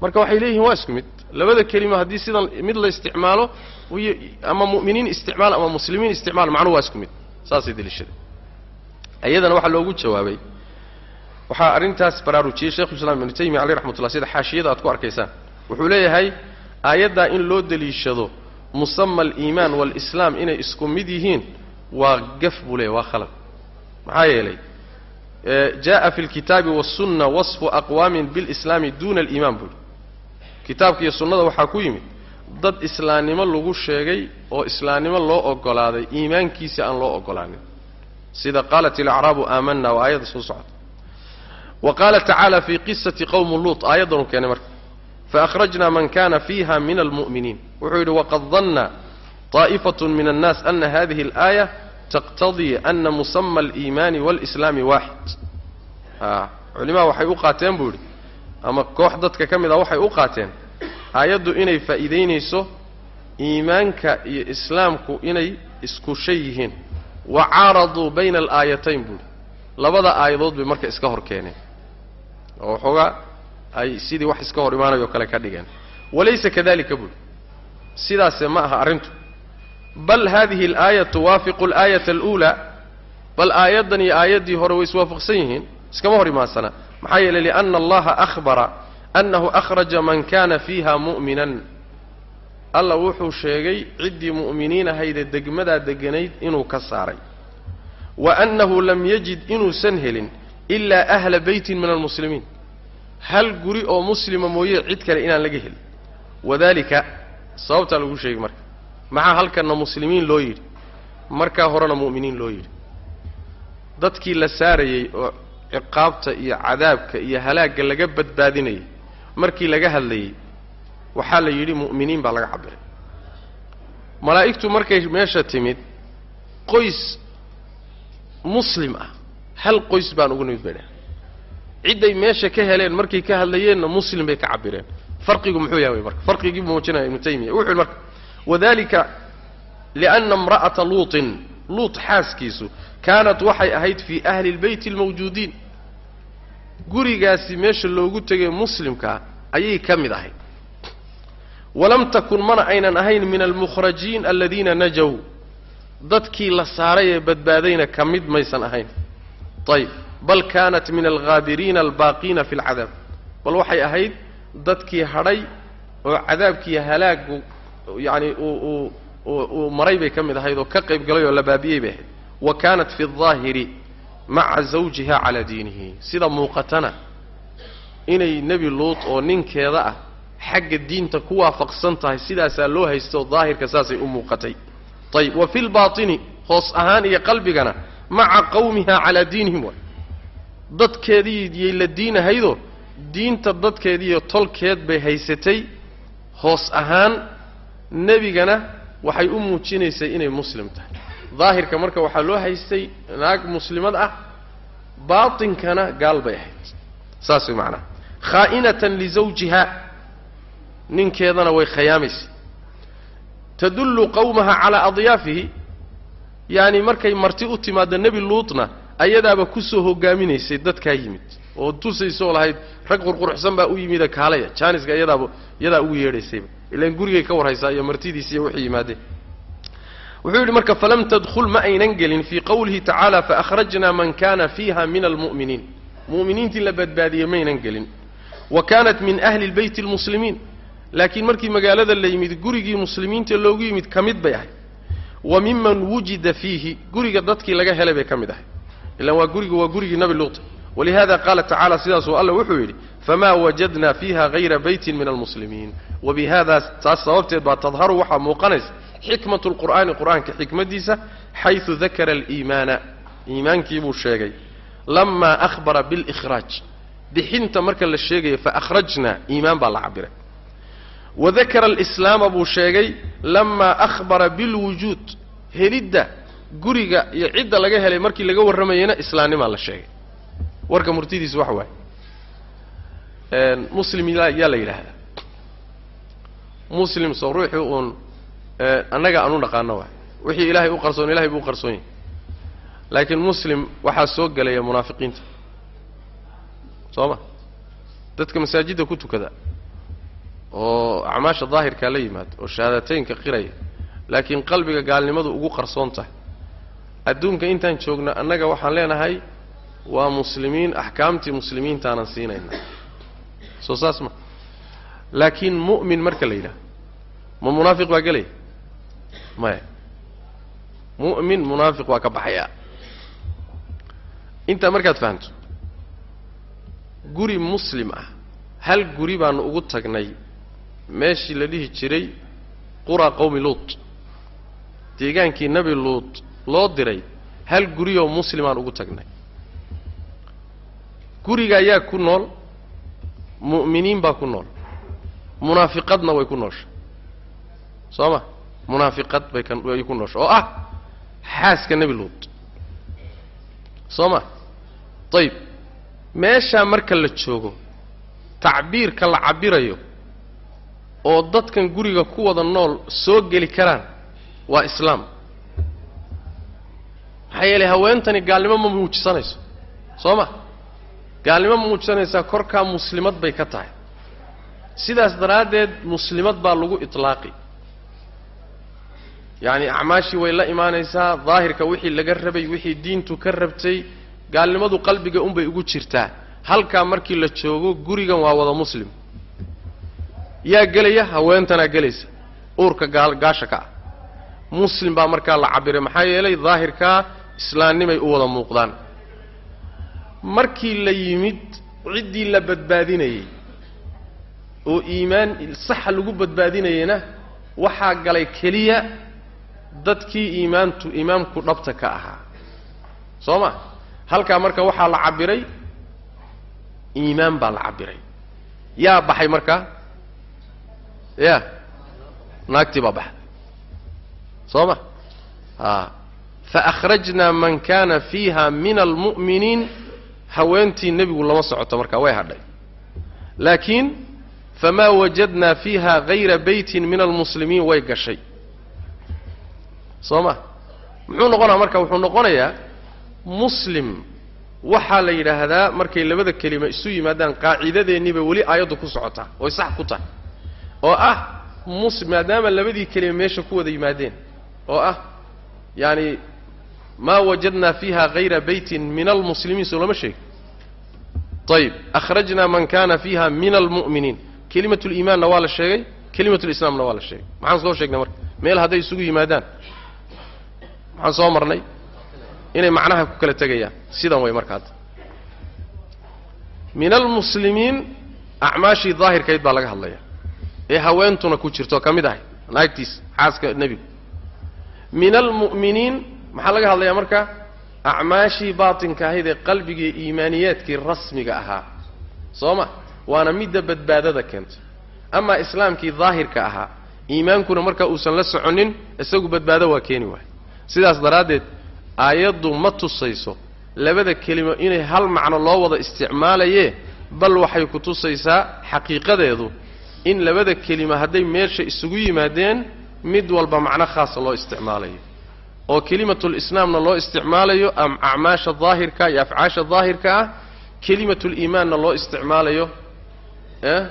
A: Marka waxay leeyihiin waa isku mid. Labada kelima haddii sidan mid la isticmaalo ama mu'miniin isticmaal ama muslimiin isticmaal macnuhu waa isku mid. Saasay deliishadeen iyadana waxaa loogu jawaabay. Waxaa arrintaas baraarujiyey sheikhulislaam ibnu taymiya caleyh raxmatullah sida xaashiyada aad ku arkaysaan. Wuxuu leeyahay aayaddaa in loo deliishado musama aliimaan waalislaam inay isku mid yihiin waa gaf buu leeyahy waa khalad maxaa yeelay jaءa fi اlkitaabi wالsunna waصfu aqwaamin biاlislaami duna aliimaan buuhi kitaabka iyo sunnada waxaa ku yimid dad islaamnimo lagu sheegay oo islaamnimo loo ogolaaday iimaankiisa aan loo ogolaanin sida qaalat ilacraabu aamana waa aayadda soo socota wa qaala tacaala fii qisati qowmi luut aayaddanuu keenay marka faakhrajna man kana fiiha min almu'miniin wuxuu yidhi waqad danna طaa'ifaة min الnaas ana hadihi اlآaية taqtadii ana musama aliimaani wاlإslaami waaxid a culimaha waxay u qaateen buu yidhi ama koox dadka ka mid ah waxay u qaateen aayaddu inay faa'iidaynayso iimaanka iyo islaamku inay isku shay yihiin wa caaraduu bayna alaayatayn buuhi labada aayadood bay marka iska hor keeneen oo waxoogaa ay sidii wax iska hor imaanayo kale ka dhigeen walaysa kadalika buuhi sidaase ma aha arrintu bal hadihi alaaya tuwaafiqu alaayata aluulaa bal aayaddan iyo aayaddii hore way iswaafaqsan yihiin iskama hor imaansana maxaa yeelay lianna allaha ahbara annahu akhraja man kana fiiha mu'minan alla wuxuu sheegay ciddii mu'miniin ahaydee degmadaa deganayd inuu ka saaray wa annahu lam yajid inuusan helin ilaa ahla beytin min almuslimiin hal guri oo muslima mooye cid kale inaan laga helin wadalika sababtaa lagu sheegay marka maxaa halkanna muslimiin loo yidhi? Markaa horena mu'miniin loo yidhi. Dadkii la saarayey oo ciqaabta iyo cadaabka iyo halaagga laga badbaadinayay markii laga hadlayey waxaa la yidhi mu'miniin baa laga cabbiray malaa'igtu markay meesha timid qoys muslim ah hal qoys baan ugu nimid bay dhaheen cidday meesha ka heleen markay ka hadlayeenna muslim bay ka cabireen farqigu muxuu yahay marka? Farqigii buu muujinaya ibnu taymiya wuxuu yidhi marka wadalika lianna imra'ata luutin luut xaaskiisu kaanat waxay ahayd fii ahli lbeyti almawjuudiin gurigaasi meesha loogu tegay muslimkaa ayay ka mid ahayd walam takun mana aynan ahayn min almukhrajiin aladiina najow dadkii la saaray ee badbaadayna ka mid maysan ahayn ayb bal kaanat min alghaabiriina albaaqiina fi alcadaab bal waxay ahayd dadkii hadhay oo cadaabkii halaagu yacani uu uu maray bay ka mid ahayd oo ka qayb galay oo la baabiyey bay ahayd. Wa kaanat fi aldaahiri maca zawjiha calaa diinihi. Sida muuqatana inay nebi luut oo ninkeeda ah xagga diinta ku waafaqsan tahay sidaasaa loo haysto daahirka saasay u muuqatay. Ayib wa fi lbaatini hoos ahaan iyo qalbigana maca qawmiha calaa diinihim waay dadkeedii yay la diinahaydoo diinta dadkeediiyo tolkeed bay haysatay hoos ahaan nebigana waxay u muujinaysay inay muslim tahay. Daahirka marka waxaa loo haystay naag muslimad ah baatinkana gaal bay ahayd. Saas way macnaha khaa'inatan lizawjiha ninkeedana way khayaamaysa. Tadullu qawmaha calaa adyaafihi. Yacani markay marti u timaadda nebi luutna ayadaaba ku soo hogaaminaysay dadkaa yimid. Oo tusaysoo lahayd rag qurquruxsan baa u yimida kaalaya. Jaaniska iyadaaba iyadaa ugu yeedhaysayba ilaan gurigay ka warhaysaa iyo martidiisi iyo wixii yimaadeen wuxuu yidhi marka falam tadkhul ma aynan gelin fii qowlihi tacaala faakhrajna man kana fiiha min almu'miniin. Mu'miniintii la badbaadiyey maynan gelin. Wa kaanat min ahli lbeyti almuslimiin laakiin markii magaalada la yimid gurigii muslimiinta loogu yimid ka mid bay ahayd. Wa miman wujida fiihi guriga dadkii laga helay bay ka mid ahayd. Ilaan waa guriga waa gurigii nabi luuta walihada qaala tacala sidaasuu alla wuxuu yidhi famaa wajadna fiiha hayra beytin min almuslimiin wabihada taas sababteed baa tadharu waxaa muuqanaysa xikmatu lqur'aani qur'aanka xikmaddiisa xaysu dakara aliimaana iimaankii buu sheegay lamaa ahbara bilikhraaj bixinta marka la sheegayo faakhrajna iimaan baa la cabiray wadakara alislaama buu sheegay lamaa ahbara bilwujuud helidda guriga iyo cidda laga helay markii laga warramayeyna islaamnimaa la sheegay warka murtidiisu waxa waaye muslim yaa la yidhaahdaa. Muslim soo ruuxii uun annaga aan u dhaqaano waay. Wixii ilaahay u qarsoon ilahay buu qarsoon yahay. Laakiin muslim waxaa soo gelaya munaafiqiinta. Soo ma? Dadka masaajidda ku tukada oo acmaasha daahirkaa la yimaado oo shahaadateynka qiraya laakiin qalbiga gaalnimadu ugu qarsoon tahay. Adduunka intaan joogno annaga waxaan leenahay waa muslimiin axkaamtii muslimiintaanan siinayna soo saas ma. Laakiin mu'min marka la yidhaha ma munaafiq baa gelaya maya mu'min munaafiq waa ka baxayaa intaa markaad fahamto guri muslim ah hal guri baanu ugu tagnay meeshii la dhihi jiray qura qowmi luut. Deegaankii nebi luut loo diray hal guriyoo muslimaan ugu tagnay. Guriga ayaa ku nool mu'miniin baa ku nool. Munaafiqadna way ku noosha. Soo ma munaafiqad bay way ku noosha. Oo ah xaaska nebi luut. Soo ma ayib meeshaa marka la joogo tacbiirka la cabirayo oo dadkan guriga ku wada nool soo geli karaan waa islaam. Maxaa yeelay haweentani gaalnimo ma muujisanayso. Soo ma gaalnimo ma korkaa muslimad bay ka tahay. Sidaas daraaddeed muslimad baa lagu itlaaqi. Yacni acmaashii way la imaanaysaa daahirka wixii laga rabay wixii diintu ka rabtay gaalnimadu qalbiga unbay ugu jirtaa. Halkaa markii la joogo gurigan waa wada muslim. Yaa gelaya haweentanaa gelaysa. Uurka gaasha ka ah. Muslim baa markaa la cabiray maxaa yeelay daahirkaa islaamnimay u wada muuqdaan markii la yimid ciddii la badbaadinayey oo iimaan saxa lagu badbaadinayeyna waxaa galay keliya dadkii iimaantu imaamku dhabta ka ahaa. Soo ma? Halkaa marka waxaa la cabiray iimaan baa la cabiray yaa baxay markaa ya naagtii baa baxday soo ma? A faakhrajnaa man kaana fiiha min almu'miniin haweentii nebigu lama socoto markaa way hadhay. Laakiin famaa wajadnaa fiiha hayra beytin min almuslimiin way gashay. Soo ma muxuu noqonaa marka? Wuxuu noqonayaa muslim. Waxaa la yidhaahdaa markay labada kelima isu yimaadaan qaaciidadeenniiba weli aayaddu ku socotaa oy sax ku tahay. Oo ah mus maadaama labadii kelima meesha ku wada yimaadeen. Oo ah yaani maa wajadnaa fiiha hayra beytin min almuslimiin soo lama sheegi ayib akhrajnaa man kana fiiha min almu'miniin. Kelimat liimaanna waa la sheegay kelimat lislaamna waa la sheegay. Maxaan soo sheegnay marka? Meel hadday isugu yimaadaan. Maxaan soo marnay? Inay macnaha ku kala tegayaan. Sidan way marka hadda. Min almuslimiin acmaashii daahirkayd baa laga hadlaya ee haweentuna ku jirto ka mid ahay. Naagtiis xaaska nebigu. Min almu'miniin maxaa laga hadlayaa marka? Acmaashii baatinka ahayd ee qalbigii iimaaniyaadkii rasmiga ahaa. Soo ma? Waana midda badbaadada keentay amaa islaamkii daahirka ahaa iimaankuna marka uusan la soconin isagu badbaado waa keeni waay sidaas daraaddeed aayaddu ma tusayso labada kelimo inay hal macno loo wada isticmaalayee bal waxay ku tusaysaa xaqiiqadeedu in labada kelima hadday meesha isugu yimaadeen mid walba macno khaasa loo isticmaalayo oo kelimatulislaamna loo isticmaalayo acmaasha daahirka iyo afcaasha daahirka ah kelimatuliimaanna loo isticmaalayo eh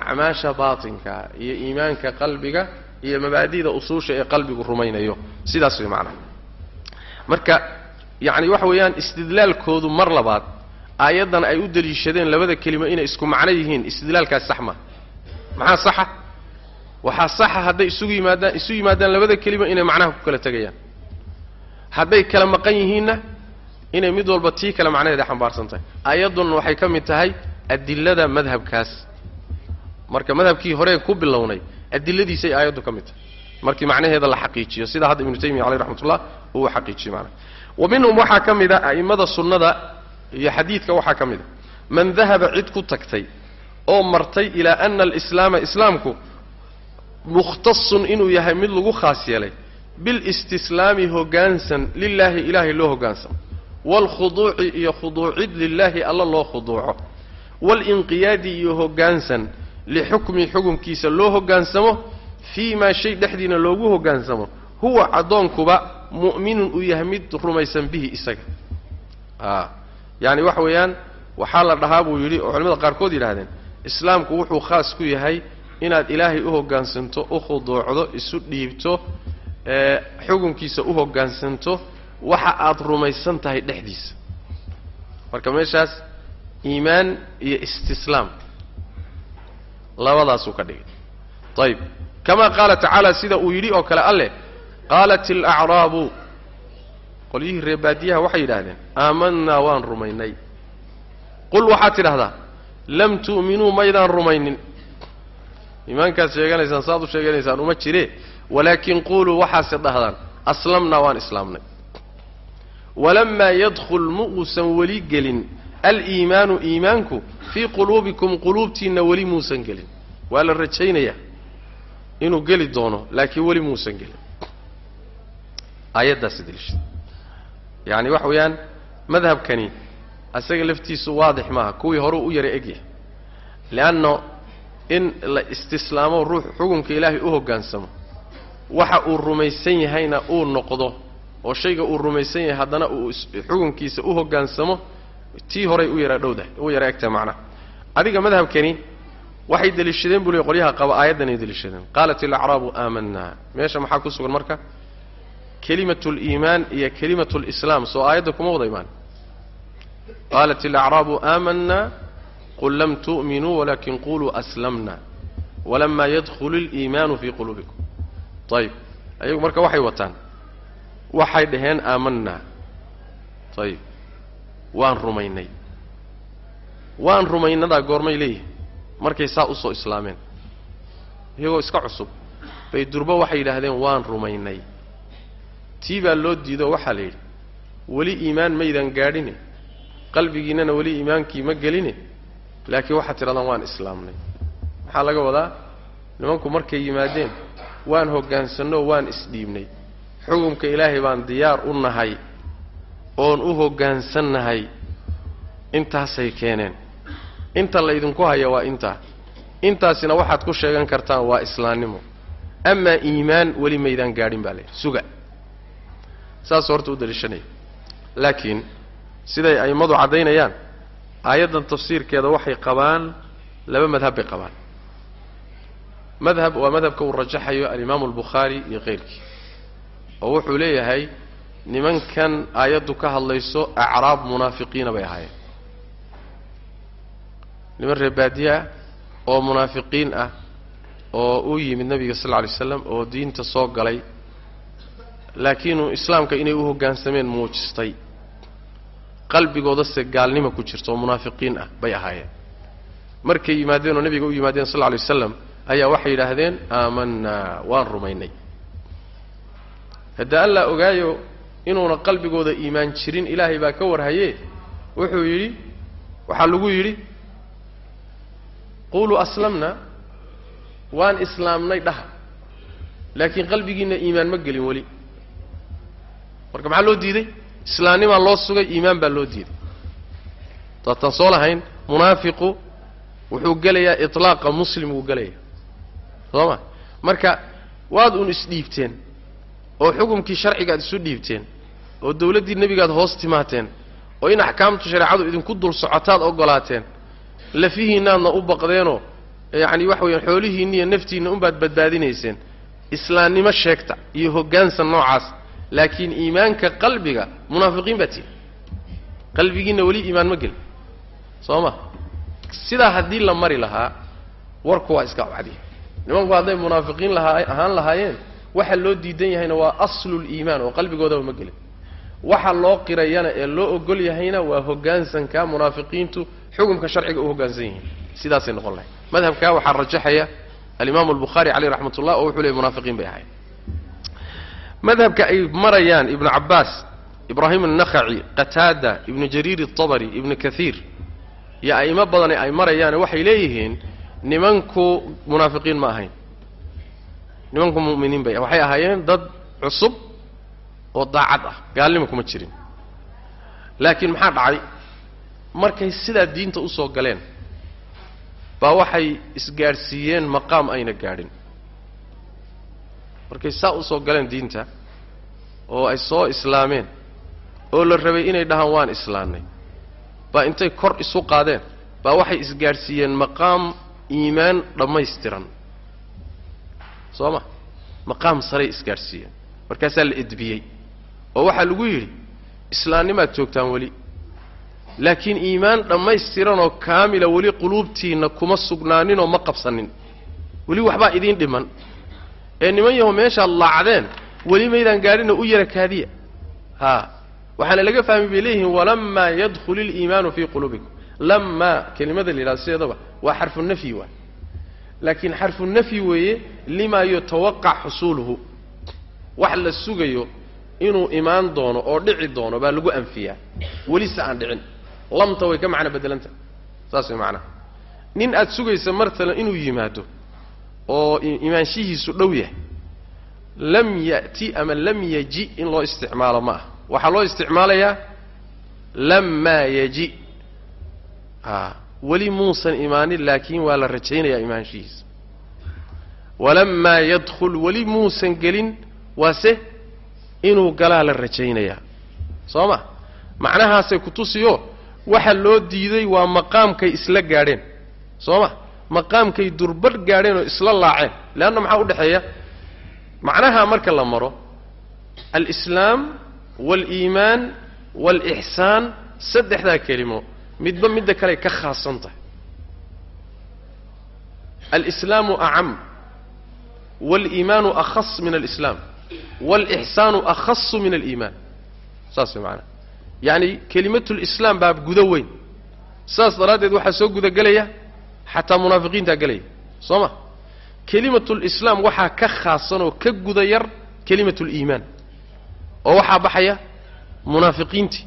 A: acmaasha baatinka iyo iimaanka qalbiga iyo mabaadi'da usuusha ee qalbigu rumaynayo. Sidaas way macnaha. Marka yacni waxa weeyaan istidlaalkoodu mar labaad aayaddan ay u deliishadeen labada kelimo inay isku macno yihiin istidlaalkaas sax maa maxaa saxa? Waxaa saxa hadday isugu yimaadaan isu yimaadaan labada kelimo inay macnaha ku kala tegayaan hadday kala maqan yihiinna inay mid walba tii kale macnaheeda xambaarsan tahay aayadduna waxay ka mid tahay adilada madhabkaas. Marka madhabkii horeen ku bilownay adiladiisay aayaddu ka mid tahay. Markii macnaheeda la xaqiijiyo sida hadda ibnu taymiya caleyh raxmatullah uu xaqiijiyey macnaha wa minhum waxaa ka mid a a'immada sunnada iyo xadiidka waxaa ka mid a. Man dahaba cid ku tagtay oo martay ilaa ana alislaama islaamku mukhtasun inuu yahay mid lagu khaas yeelay bilistislaami hoggaansan lilaahi ilaahay loo hoggaansamo waalkhuduuci iyo khuduucid lilaahi alla loo khuduuco. Waalinqiyaadi iyo hoggaansan lixukmi xukumkiisa loo hoggaansamo fii maa shay dhexdiina loogu hoggaansamo huwa addoonkuba mu'minun uu yahay mid rumaysan bihi isaga. A yaani waxa weeyaan waxaa la dhahaa buu yidhi oo culamada qaarkood yidhahdeen islaamku wuxuu khaas ku yahay inaad ilaahay u hoggaansanto u khuduucdo isu dhiibto xukunkiisa u hoggaansanto waxa aad rumaysan tahay dhexdiisa. Marka meeshaas iimaan iyo istislaam labadaasuu ka dhigay. Ayib kama qaala tacaala sida uu yidhi oo kale alleh qaalat alacraabu qolyihii reebaadiyaha waxay yidhaahdeen aamanaa waan rumaynay. Qul waxaad tidhahdaa lam tu'minuu maydaan rumaynin. Iimaankaad sheeganaysaan saaad u sheeganaysaan uma jire walaakin quuluu waxaase dhahdaan aslamnaa waan islaamnay. Walamaa yadkhul ma uusan weli gelin aliimaanu iimaanku fii quluubikum quluubtiinna weli muusan gelin. Waa la rajaynayaa inuu geli doono laakiin weli muusan gelin. Aayaddaasi daliishada yacani waxa weeyaan madhabkani asaga laftiisu waadix maaha kuwii horeu u yara egyahay. Leanno in la istislaamo ruux xukunka ilaahay u hoggaansamo waxa uu rumaysan yahayna uu noqdo oo shayga uu rumaysan yahay haddana uu xukunkiisa u hoggaansamo tii horay u yara dhowdahay u yara egtahay macnaha adiga madhabkani waxay deliishadeen buu le qolyaha qaba aayaddanay deliishadeen. Qaalat alacraabu aamanaa meesha maxaa ku sugan marka? Kelimatu liimaan iyo kelimatu lislaam soo aayadda kuma wada imaan. Qaalat alacraabu aamanaa qul lam tu'minuu walakin quluu aslamna. Walamaa yadkhulu liimaanu fii quluubikum ayib ayagu marka waxay wataan waxay dhaheen aamanaa ayib waan rumaynay. Waan rumaynadaa goormay leeyihiin markay saa u soo islaameen. Iyagoo iska cusub. Bay durbo waxay yidhaahdeen waan rumaynay. Tii baa loo diido waxaa la yidhi weli iimaan maydan gaadhine. Qalbigiinnana weli iimaankii ma geline. Laakiin waxaad tidhahdaan waan islaamnay. Maxaa laga wadaa? Nimanku markay yimaadeen waan hoggaansanno waan isdhiibnay. Xukumka ilaahay baan diyaar u nahay oon u hoggaansannahay intaasay keeneen. Inta laydinku haya waa intaa intaasina waxaad ku sheegan kartaan waa islaannimo. Amaa iimaan weli maydaan gaadhin baa layidhi suga. Saas horta u daliishanaya laakiin siday a'immadu caddaynayaan aayaddan tafsiirkeeda waxay qabaan laba madhab bay qabaan madhab waa madhabka uu rajaxayo alimaamu albukhaari iyo keyrkii. Oo wuxuu leeyahay nimankan aayaddu ka hadlayso acraab munaafiqiina bay ahaayeen. Niman reebaadiye ah oo munaafiqiin ah oo u yimid nebiga sal lla alay slam oo diinta soo galay laakiinuu islaamka inay u hoggaansameen muujistay. Qalbigoodase gaalnima ku jirta oo munaafiqiin ah bay ahaayeen. Markay yimaadeen oo nebiga u yimaadeen sal lla alay waslam ayaa waxay yidhaahdeen aamanaa waan rumaynay. Hadda allaa ogaayo inuuna qalbigooda iimaan jirin ilaahay baa ka warhaye wuxuu yidhi waxaa lagu yidhi quluu aslamna waan islaamnay dhaha laakiin qalbigiinna iimaan ma gelin weli. Marka maxaa loo diiday? Islaamnimaa loo sugay iimaan baa loo diiday. Daataan soo lahayn munaafiqu wuxuu gelayaa iطlaaqa muslim wuu gelayaa soo ma? Marka waad un isdhiibteen oo xukumkii sharcigaad isu dhiibteen oo dawladdii nebigaad hoos timaateen oo in axkaamtu shareecadu idinku dul socotaad oggolaateen lafihiinnaadna u baqdeenoo yacani waxa weeyaan xoolihiinna iyo naftiinna unbaad badbaadinayseen. Islaamnimo sheegta iyo hoggaansan noocaas laakiin iimaanka qalbiga munaafiqiin baa tihi qalbigiinna weli iimaan ma gelin. Soo ma? Sidaa haddii la mari lahaa warku waa iska cadiya nimanku hadday munaafiqiin ahaan lahaayeen waxa loo diidan yahayna waa asluliimaan oo qalbigoodaba ma gelin. Waxa loo qirayana ee loo ogol yahayna waa hoggaansanka munaafiqiintu xukumka sharciga u hoggaansan yihiin. Sidaasay noqon lahay madhabkaa waxaa rajaxaya alimaamu albukhaari caleyh raxmat ullah oo wuxuu leeyay munaafiqiin bay ahayd madhabka ay marayaan ibnu cabbaas ibraahim annakhaci qataada ibnu jariir atabari ibnu kaiir iyo a'imo badani ay marayaane waxay leeyihiin nimanku munaafiqiin ma ahayn. Nimanku mu'miniin bay waxay ahaayeen dad cusub oo daacad ah gaalnima kuma jirin. Laakiin maxaa dhacay markay sidaa diinta u soo galeen baa waxay isgaadhsiiyeen maqaam ayna gaadhin. Markay saa u soo galeen diinta oo ay soo islaameen oo la rabay inay dhahaan waan islaamnay baa intay kor isu qaadeen baa waxay isgaadhsiiyeen maqaam iimaan dhammaystiran soo ma maqaam saray isgaadhsiiyeen markaasaa la edbiyey. Oo waxaa lagu yidhi islaamnimaad joogtaan weli. Laakiin iimaan dhammaystiranoo kaamila weli quluubtiinna kuma sugnaaninoo ma qabsanin. Weli waxbaa idiin dhiman. Ee niman yaho meeshaad laacdeen weli maydaan gaadhina u yara kaadiya. Haa waxaana laga fahmay bay leeyihiin walamaa yadkhul iliimaanu fii quluubikum lamaa kelimada la yidhahdo sideedaba waa xarfu nafyi waay laakiin xarfu nafyi weeye limaa yutawaqac xusuuluhu wax la sugayo inuu imaan doono oo dhici doono baa lagu anfiyaa. Weli se aan dhicin. Lamta way ka macno bedelanta saas way macnaha nin aad sugaysa martalan inuu yimaado oo imaanshihiisu dhow yahay lam ya'ti ama lam yaji in loo isticmaalo ma ah waxaa loo isticmaalayaa lamaa yaji weli muusan imaanin laakiin waa la rajaynayaa imaanshihiisa walamaa yadkhul weli muusan gelin waase inuu galaa la rajaynayaa. Soo ma macnahaasay ku tusiyo waxa loo diiday waa maqaamkay isla gaadheen. Soo ma maqaamkay durbadh gaadheen oo isla laaceen. Leanna maxaa u dhexeeya? Macnaha marka la maro alislaam waaliimaan waalixsaan saddexdaa kelimo midba midda kaley ka khaasan tahay. Alislaamu acam waaliimaanu akhas min alislaam. Waalixsaanu akhasu min aliimaan. Saas way macanaha yacni kelimatulislaam baa gudo weyn. Saas daraaddeed waxaa soo gudagelaya xataa munaafiqiintaa gelaya. Soo ma? Kelimatulislaam waxaa ka khaasan oo ka guda yar kelimatuliimaan oo waxaa baxaya munaafiqiintii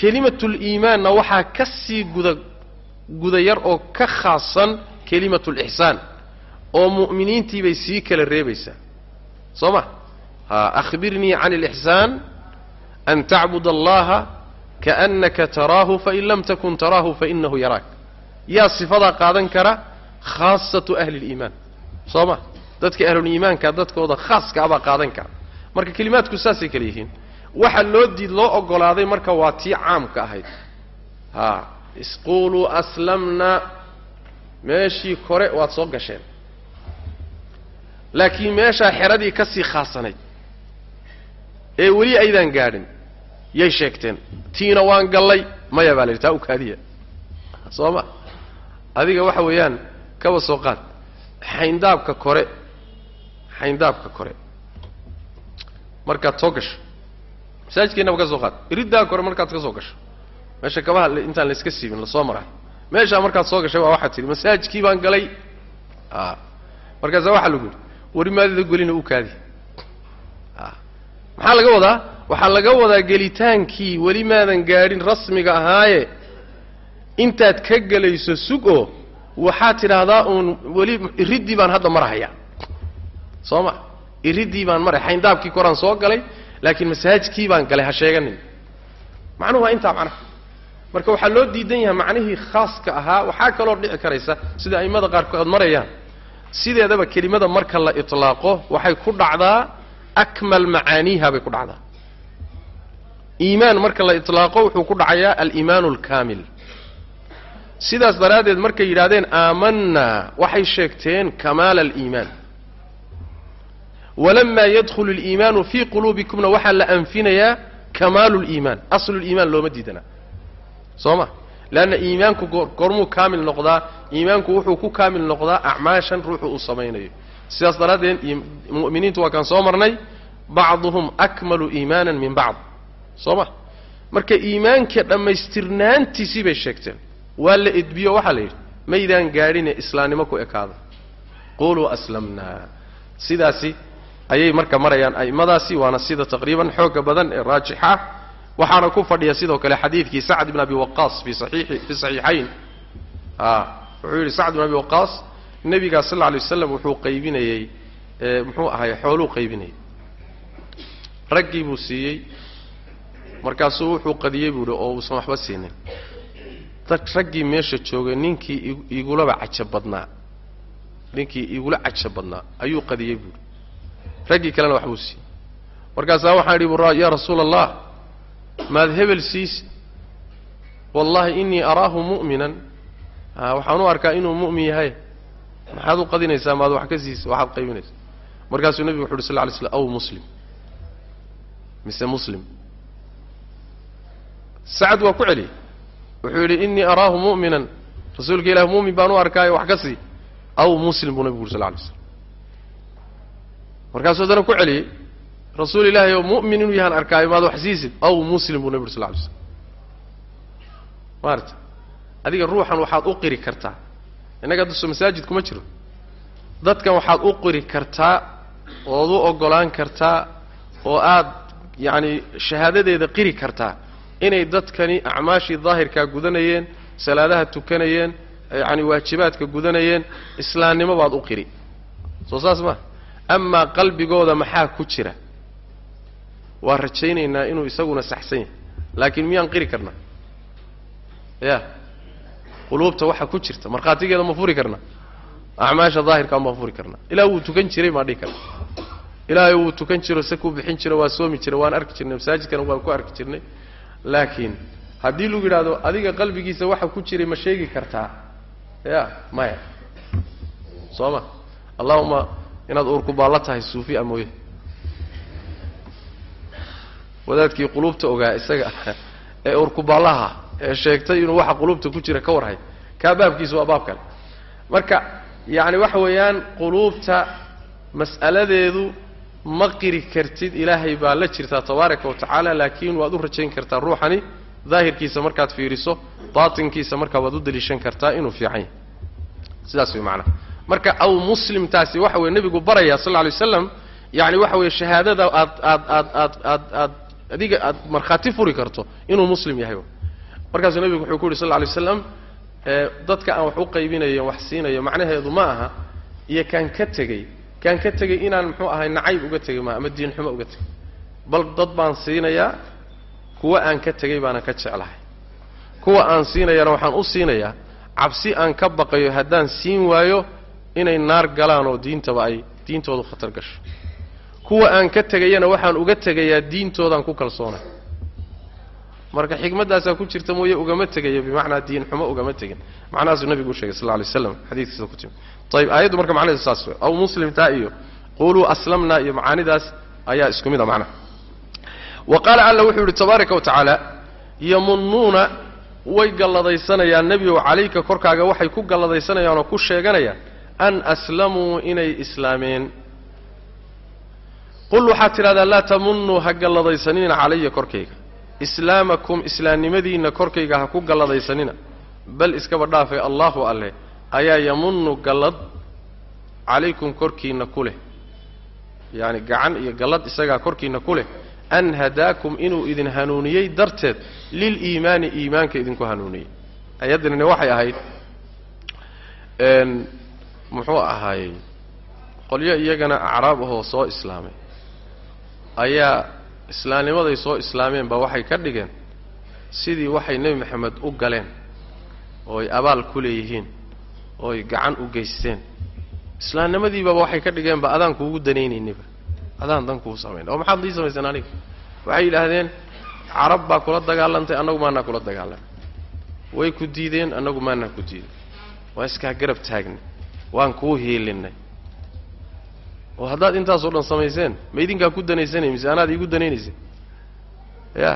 A: kelimatuliimaanna waxaa ka sii guda guda yar oo ka khaasan kelimatulixsaan oo mu'miniintii bay sii kala reebaysaa. Soo ma? Ahbirnii can alixsaan an tacbud allaha kaannaka taraahu fain lam takun taraahu fainahu yaraak. Yaa sifadaa qaadan kara khaasatu ahli liimaan soo ma? Dadka ahluliimaanka dadkooda khaaska abaa qaadan kara. Marka kelimaadku saasay kale yihiin waxa loo diid loo ogolaaday marka waa tii caamka ahayd. Ha isquuluu aslamna meeshii kore waad soo gasheen. Laakiin meeshaa xeradii ka sii khaasanayd. Ee weli aydaan gaadhin yay sheegteen tiina waan gallay. Maya baa la yidhi taa u kaadiya. Soo ma? Adiga waxa weeyaan kaba soo qaad. Xayndaabka kore xayndaabka kore. Markaad soo gasho masaajidkeennaba ka soo qaad? Iriddaa kore markaad ka soo gasho. Meesha kabaha intaan layska siibin la soo maray meeshaa markaad soo gashay waa waxaad tidhi masaajidkii baan galay. A markaasa waxaa lagu yidhi wari maadida gelina u kaadi. A maxaa laga wadaa? Waxaa laga wadaa gelitaankii weli maadan gaadhin rasmiga ahaaye. Intaad ka gelayso sug oo waxaad tidhaahdaa uun weli iriddii baan hadda marahaya soo ma? Iriddii baan maray xayndaabkii koraan soo galay laakiin masaajidkii baan galay ha sheeganin. Macnuhu waa intaa macnaha marka waxaa loo diidan yahay macnihii khaaska ahaa waxaa kaloo dhici karaysa sida a'immada qaarkood marayaan. Sideedaba kelimada marka la itlaaqo waxay ku dhacdaa akmal macaaniiha bay ku dhacdaa. Iimaan marka la itlaaqo wuxuu ku dhacayaa aliimaanu alkaamil sidaas daraaddeed markay yidhahdeen aamanaa waxay sheegteen kamaala aliimaan walamaa yadkhulu aliimaanu fii quluubikumna waxaa la anfinayaa kamaalu liimaan asluliimaan looma diidana soo ma leanna iimaanku gormuu kaamil noqdaa iimaanku wuxuu ku kaamil noqdaa acmaashan ruuxu uu samaynayo sidaas daraaddeed mu'miniintu waa kaan soo marnay bacduhum akmalu iimaanan min bacd soo ma marka iimaanka dhammaystirnaantiisii bay sheegteen waa la edbiyo waxaa la yidhi maydaan gaadhine islaamnimo ku ekaada quluu aslamnaa sidaasi ayay marka marayaan a'immadaasi waana sida taqriiban xooga badan ee raajixa. Waxaana ku fadhiya sidoo kale xadiidkii sacd bn abi waqaas fi saxiixi fi saxiixayn. A wuxuu yidhi sacd bn abi waqaas nebigaa sal lla alay waslam wuxuu qaybinayey muxuu ahay xooluu qaybinayey. Raggii buu siiyey markaasuu wuxuu qadiyey buu ihi oo uusan waxba siinin. Raggii meesha joogay ninkii igulaba caja badnaa. Ninkii igula caja badnaa ayuu qadiyey buuhi raggii kalena waxbuu siiyey. Markaasaa waxaan idhi yaa rasuula allah maad hebel siisi. Wallahi inii araahu mu'minan. A waxaan u arkaa inuu mu'min yahay. Maxaad u qadinaysaa maad wax ka siisa waxaad qaybinaysaa. Markaasuu nebigu wuxu uhi sal lay slam aw muslim. Mise muslim. Sacad waa ku celiyey wuxuu yidhi inii araahu mu'minan. Rasuulka ilah mu'min baan u arkaayo wax ka sii. Aw muslim buu nebigu uri sal lay slam markaasuu haddana ku celiyey rasuul ilaahay oo mu'min inuu yahaan arkaayo maad wax siisid aw muslim buu nebi uri sal lay slam maarta adiga ruuxan waxaad u qiri kartaa innaga duso masaajid kuma jiro. Dadkan waxaad u qiri kartaa ood u oggolaan kartaa oo aad yacani shahaadadeeda qiri kartaa inay dadkani acmaashii daahirkaa gudanayeen salaadaha tukanayeen yacani waajibaadka gudanayeen islaamnimo baad u qiri. Soo saas ma amaa qalbigooda maxaa ku jira? Waa rajaynaynaa inuu isaguna saxsan yahay. Laakiin miyaan qiri karnaa ya quluubta waxa ku jirta. Markhaatigeeda ma furi karna. Acmaasha daahirkaa ma furi karna. Ilaah wuu tukan jiray maa dhihi karna. Ilaahay wuu tukan jiro se kuu bixin jiro waa soomi jiray waan arki jirnay masaajidkana waan ku arki jirnay. Laakiin haddii lagu yidhaahdo adiga qalbigiisa waxa ku jiray ma sheegi kartaa. Ya maya. Soo ma allahuma inaad uurkubaallo tahay suufiya mooye. Wadaadkii quluubta ogaa isaga ee uurkubaallaha ee sheegtay inuu waxa quluubta ku jira ka warhay kaa baabkiisa waa baab kale marka yacni waxa weeyaan quluubta mas'aladeedu ma qiri kartid ilaahay baa la jirtaa tabaaraka wa tacaala laakiin waad u rajayn kartaa ruuxani daahirkiisa markaad fiiriso baatinkiisa markaa waad u daliishan kartaa inuu fiican yahay. Sidaas way macanaha marka aw muslimtaasi waxa weye nebigu baraya sal lla alay waslam yacni waxa weeye shahaadada aad aad aad aad aad aad adiga aad markhaati furi karto inuu muslim yahay. Markaasuu nebigu wuxuu ku yidhi sal lla alay waslam dadka aan wax u qaybinayo wax siinayo macnaheedu ma aha iyo kaan ka tegey kaan ka tegay inaan muxuu ahay nacayb uga tegay maa ama diin xumo uga tegay bal dad baan siinayaa kuwa aan ka tegay baanan ka jeclahay. Kuwa aan siinayana waxaan u siinayaa cabsi aan ka baqayo haddaan siin waayo inay naar galaan oo diintaba ay diintoodu khatar gasho. Kuwa aan ka tegayana waxaan uga tegayaa diintoodaan ku kalsoonay marka xikmaddaasaa ku jirta mooye ugama tegayo bimacnaa diin xumo ugama tegin. Macnahaasuu nabigu u shegay sal alay slam xadiiskiisa ku timi ayib aayaddu marka macnaheedu saas aw muslimtaa iyo quluu aslamna iyo macaanidaas ayaa isku mid macnaha wa qaala alla wuxuu yidhi tabaaraka wa tacaala way galladaysanayaan nebigow calayka korkaaga waxay ku galladaysanayaan oo ku sheeganayaan an aslamuu inay islaameen. Qul waxaad tidhahdaa laa tamunnuu ha galladaysanina calaya korkayga. Islaamakum islaamnimadiinna korkayga ha ku galladaysanina. Bal iskaba dhaafay allaahu alleh ayaa yamunnu gallad calaykum korkiinna ku leh. Yacani gacan iyo gallad isagaa korkiinna ku leh. An hadaakum inuu idin hanuuniyey darteed liliimaani iimaanka idinku hanuuniyey. Ayaddanina waxay ahayd muxuu ahaayey qolyo iyagana acraab ahoo soo islaamay ayaa islaamnimaday soo islaameen baa waxay ka dhigeen sidii waxay nebi maxamed u galeen ooy abaal ku leeyihiin ooy gacan u geysteen. Islaamnimadiibaba waxay ka dhigeenba adaan kuugu danaynayniba adaan dan kuu samayn oo maxaad ii samayseen aniga? Waxay yidhaahdeen carab baa kula dagaalantay annagu maanaa kula dagaalamay way ku diideen annagu maanaa ku diiday waa iskaa garab taagnay waan kuu hiilinnay. Oo haddaad intaasoo dhan samayseen ma idinkaa ku danaysanay mise anaad iigu danaynaysay? Ya.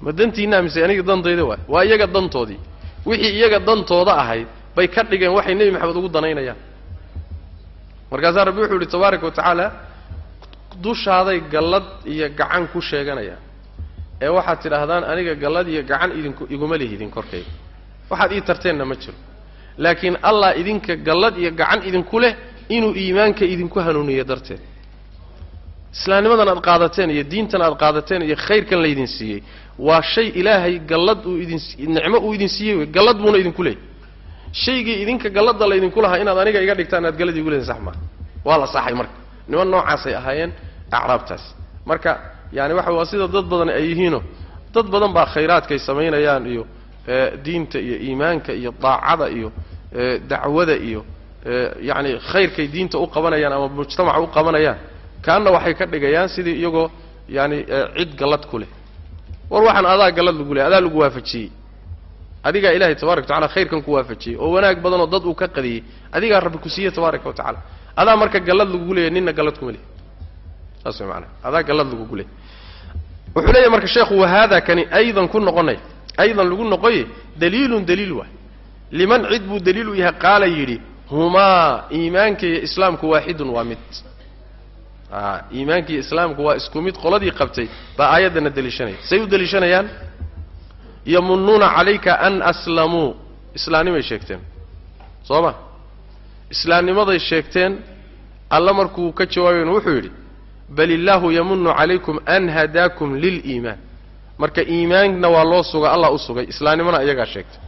A: Ma dantiinaa mise aniga dantayda waay? Waa iyaga dantoodii. Wixii iyaga dantooda ahayd bay ka dhigeen waxay nebi maxamed ugu danaynayaan. Markaasaa rabbi wuxuu yidhi tabaaraka wa tacaala dushaaday gallad iyo gacan ku sheeganayaan. Ee waxaad tidhaahdaan aniga gallad iyo gacan idinku iguma lihidin korkayga. Waxaad ii tarteenna ma jiro laakiin allah idinka gallad iyo gacan idinku leh inuu iimaanka idinku hanuuniyo darteed. Islaamnimadan aad qaadateen iyo diintan aad qaadateen iyo khayrkan laydin siiyey. Waa shay ilaahay gallad uu idin nicmo uu idin siiyey wey gallad buuna idinku leeyay shaygii idinka galladda laydinku lahaa inaad aniga iga dhigtaan aad gallad igu leedahin sax maa waa la saxay marka. Niman noocaasay ahaayeen acraabtaas. Marka yaani waxa waa sida dad badan ay yihiinoo dad badan baa khayraadkay samaynayaan iyo diinta iyo iimaanka iyo daacada iyo dacwada iyo yacni khayrkay diinta u qabanayaan ama mujtamaca u qabanayaan kaanna waxay ka dhigayaan sidii iyagoo yaani cid gallad ku leh. War waxaan adaa gallad lagu leh adaa lagu waafajiyey. Adigaa ilahay tabarak wa tacala khayrkan ku waafajiyey oo wanaag badanoo dad uu ka qadiyey adigaa rabbi ku siiye tabaaraka wa tacala adaa marka gallad lagugu leeyahy ninna gallad kuma leh. Saas way maanaa adaa gallad lagugu leeyay wuxuu leeyahy marka sheekhu wahaada kani aydan ku noqonay aydan lagu noqoye daliilun daliil waay liman cid buu daliil u yahay qaala yidhi humaa iimaanka iyo islaamku waaxidun waa mid a iimaanka iyo islaamku waa isku mid qoladii qabtay baa aayaddana deliishanaya say u deliishanayaan yamunnuuna calayka an aslamuu islaamnimay sheegteen soo ma islaamnimaday sheegteen alla markuu ka jawaabayn wuxuu yidhi bal illaahu yamunu calaykum an hadaakum liliimaan marka iimaanna waa loo suga allah u sugay. Islaamnimona iyagaa sheegtay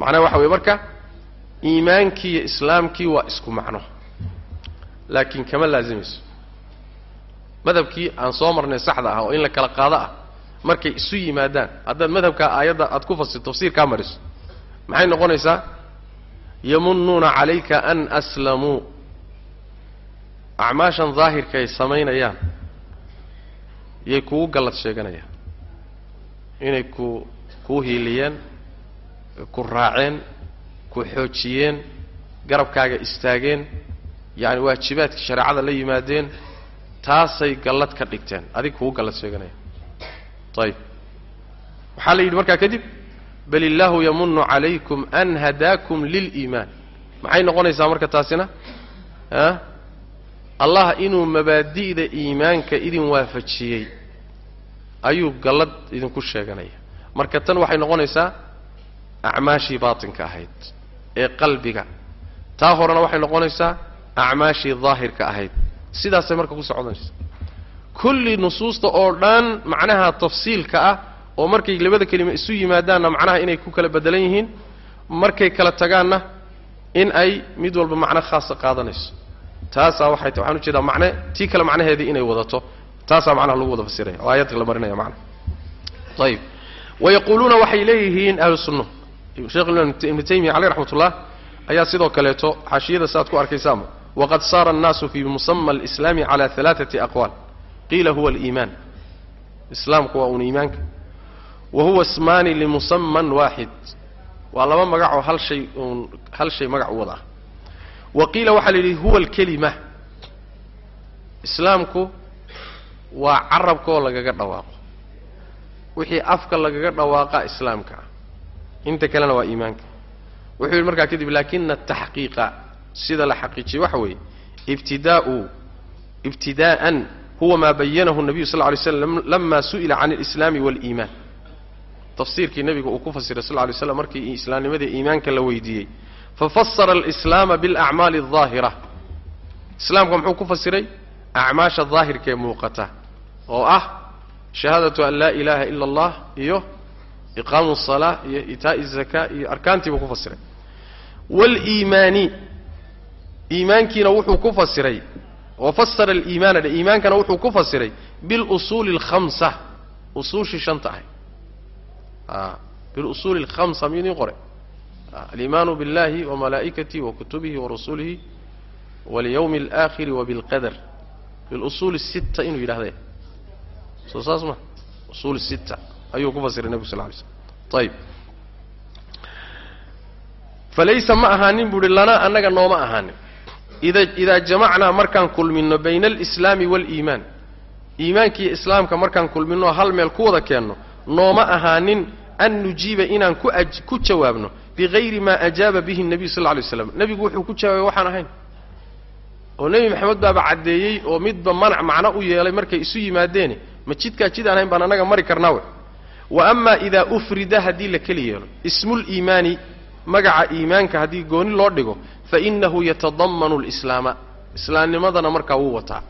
A: macnaha waxa weye marka iimaankii iyo islaamkii waa isku macno. Laakiin kama laazimayso madhabkii aan soo marnay saxda ah oo in la kala qaado ah markay isu yimaadaan haddaad madhabkaa aayadda aad ku fasir tafsiirkaa mariso maxay noqonaysaa? Yamunnuuna calayka an aslamuu acmaashan daahirkaay samaynayaan yay kugu gallad sheeganayaan inay ku kuu hiiliyeen ku raaceen ku xoojiyeen garabkaaga istaageen yacani waajibaadkii shareecada la yimaadeen taasay gallad ka dhigteen. Adig kugu gallad sheeganayaan ayib waxaa la yidhi markaa kadib bal illaahu yamunu calaykum an hadaakum liliimaan maxay noqonaysaa marka taasina allah inuu mabaadi'da iimaanka idin waafajiyey ayuu gallad idinku sheeganaya. Marka tan waxay noqonaysaa acmaashii baatinka ahayd ee qalbiga. Taa horena waxay noqonaysaa acmaashii daahirka ahayd. Sidaasay marka ku socdanaysa kulli nusuusta oo dhan macnaha tafsiilka ah oo markay labada kelima isu yimaadaanna macnaha inay ku kala bedelan yihiin markay kala tagaanna in ay mid walba macno khaasa qaadanayso taasaa waxay ta waxaan u jeedaa macne tii kale macnaheedii inay wadato taasaa macnaha lagu wada fasiraya oo aayadka la marinaya macna. Ayib wayaquuluuna waxay leeyihiin ahlu sheekh ibnu taymiya caleyh raxmat ayaa sidoo kaleeto xaashiyada saaad ku arkaysaama waqad saara annaasu fii musama alislaami cala alaaati aqwaal. Qiila huwa aliimaan. Islaamku waa uun iimaanka. Wa huwa ismaani limusaman waaxid waa laba magacoo hal shay uun hal shay magac u wada ah wa qiila waxaa la yidhi huwa alkelima islaamku waa carabkaoo lagaga dhawaaqo. Wixii afka lagaga dhawaaqa islaamka ah. Inta kalena waa iimaanka. Wuxuu yidhi markaa kadib laakina ataxqiiqa sida la xaqiijiyey waxa weeye ibtidaau ibtidaa'an huwa maa bayanahu nabiyu sal ly slam lama su'ila can alislaami waaliimaan tafsiirkii nebiga uu ku fasiray sal lay slam markii islaamnimada iimaanka la weydiiyey fafasara alislaama bilacmaali aldaahira islaamka muxuu ku fasiray acmaasha daahirkaee muuqata oo ah shahaadatu an laa ilaaha ila allah iyo iqaamu salaa iyo itaa'i zakaa iyo arkaantii buu ku fasiray waliimaani iimaankiina wuxuu ku fasiray oo fasara aliimaana dhe iimaankana wuxuu ku fasiray bilusuuli alkhamsa usuushii shanta ahay bilusuuli alkhamsa miyuu idiin qoray aliimaanu biاllahi wamalaa'ikatihi wakutubihi warusulihi walyawmi alaakhiri wabilqadar bilusuuli sitta inuu yidhahde soo saas ma usuul sitta ayuu ku fasiray nebigu sal ly slm ayib falaysa ma ahaanin buu uhi lanaa annaga nooma ahaanin ida idaa jamacnaa markaan kulminno bayna alislaami waaliimaan iimaankiiyo islaamka markaan kulminno hal meel ku wada keenno nooma ahaanin an nujiiba inaan ku jawaabno bigayri maa ajaaba bihi nebiyu sal lla lay slam nebigu wuxuu ku jawaabay waxaan ahayn oo nebi maxamed baaba caddeeyey oo midba manac macno u yeelay markay isu yimaadeene ma jidkaa jid aan ahayn baan annaga mari karnaa we wa ama idaa ufrida haddii la keli yeelo ismuuliimaani magaca iimaanka haddii gooni loo dhigo fainahu yatadammanu alislaama islaamnimadana markaa wuu wataa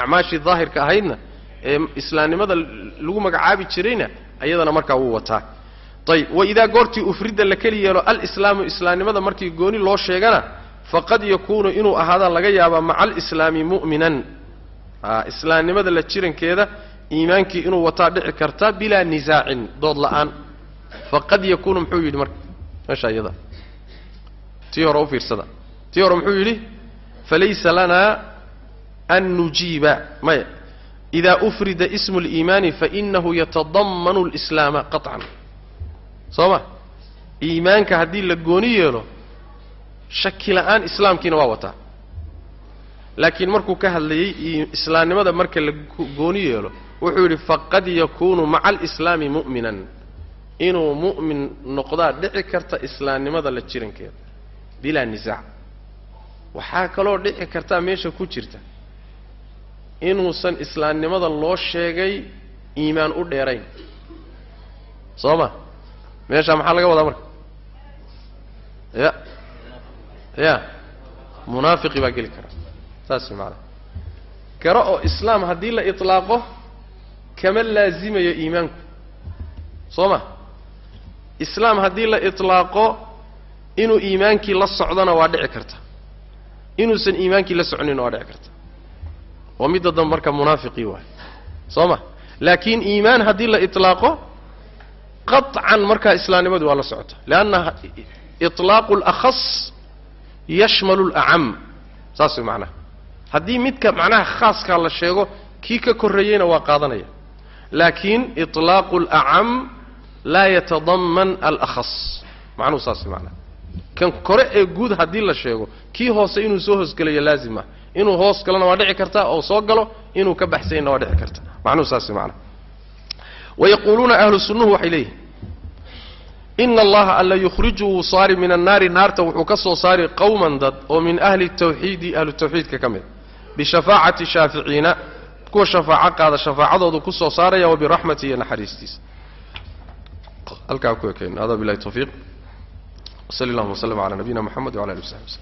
A: acmaashii daahirka ahaydna ee islaamnimada lagu magacaabi jirayna ayadana markaa wuu wataa ayib wa idaa goortii ufrida la keli yeelo alislaamu islaamnimada markii gooni loo sheegana faqad yakuunu inuu ahaadaan laga yaabaa maca alislaami mu'minan islaamnimada la jirankeeda iimaankii inuu wataa dhici karta bilaa nisaacin dood la'aan faqad yakuunu muxuu yidhi marka meesha iyada tii hore u fiirsada tii hore muxuu yidhi falaysa lanaa an nujiiba maya idaa ufrida ismu اliimaani fainahu yatadammanu اlislaama qaطcan soo ma iimaanka haddii la gooni yeelo shaki la'aan islaamkiina waa wataa. Laakiin markuu ka hadlayey islaamnimada marka la gooni yeelo wuxuu yidhi faqad yakuunu maca alislaami mu'minan. Inuu mu'min noqdaa dhici karta islaamnimada la jirankeeda bilaa nisaac waxaa kaloo dhici kartaa meesha ku jirta inuusan islaamnimada loo sheegay iimaan u dheerayn. Soo ma meeshaa maxaa laga wadaa marka? Ya. Ya. Munaafiqi baa geli kara. Saas maanaa karo oo islaam haddii la itlaaqo kama laazimayo iimaanku. Soo ma? Islaam haddii la itlaaqo inuu iimaankii la socdona waa dhici karta. Inuusan iimaankii la soconina waa dhici karta. Oo midda dambe marka munaafiqii waay. Soo ma? Laakiin iimaan haddii la itlaaqo qaطcan markaa islaamnimadu waa la socota leanna iطlaaqu اlakhas yashmalu اlacam saas way macnaha haddii midka macnaha khaaskaa la sheego kii ka korreeyeyna waa qaadanaya laakiin iطlaaqu اlacam laa yatadaman alakhas macnuhu saas way macnaha kan kore ee guud haddii la sheego kii hoose inuu soo hoosgelayo laazim ah inuu hoos galona waa dhici karta oo soo galo inuu ka baxsayna waa dhici karta macnuhu saas way macnaha wayaquuluuna ahlu sunnuhu waxay leeyihiin ina allaha alla yukhriju wuu saari min annaari naarta wuxuu ka soo saari qowman dad oo min ahli tawxiidi ahlu tawxiidka ka mid bishafaacati shaaficiina kuwa shafaaco qaada shafaacadoodu ku soo saaraya wa biraxmati iyo naxariistiisa halkaa ku ekeen hada bilahi tawfiiq wsali allahuma wslm ala nabiyina mxamed wala ali w saxbi wslm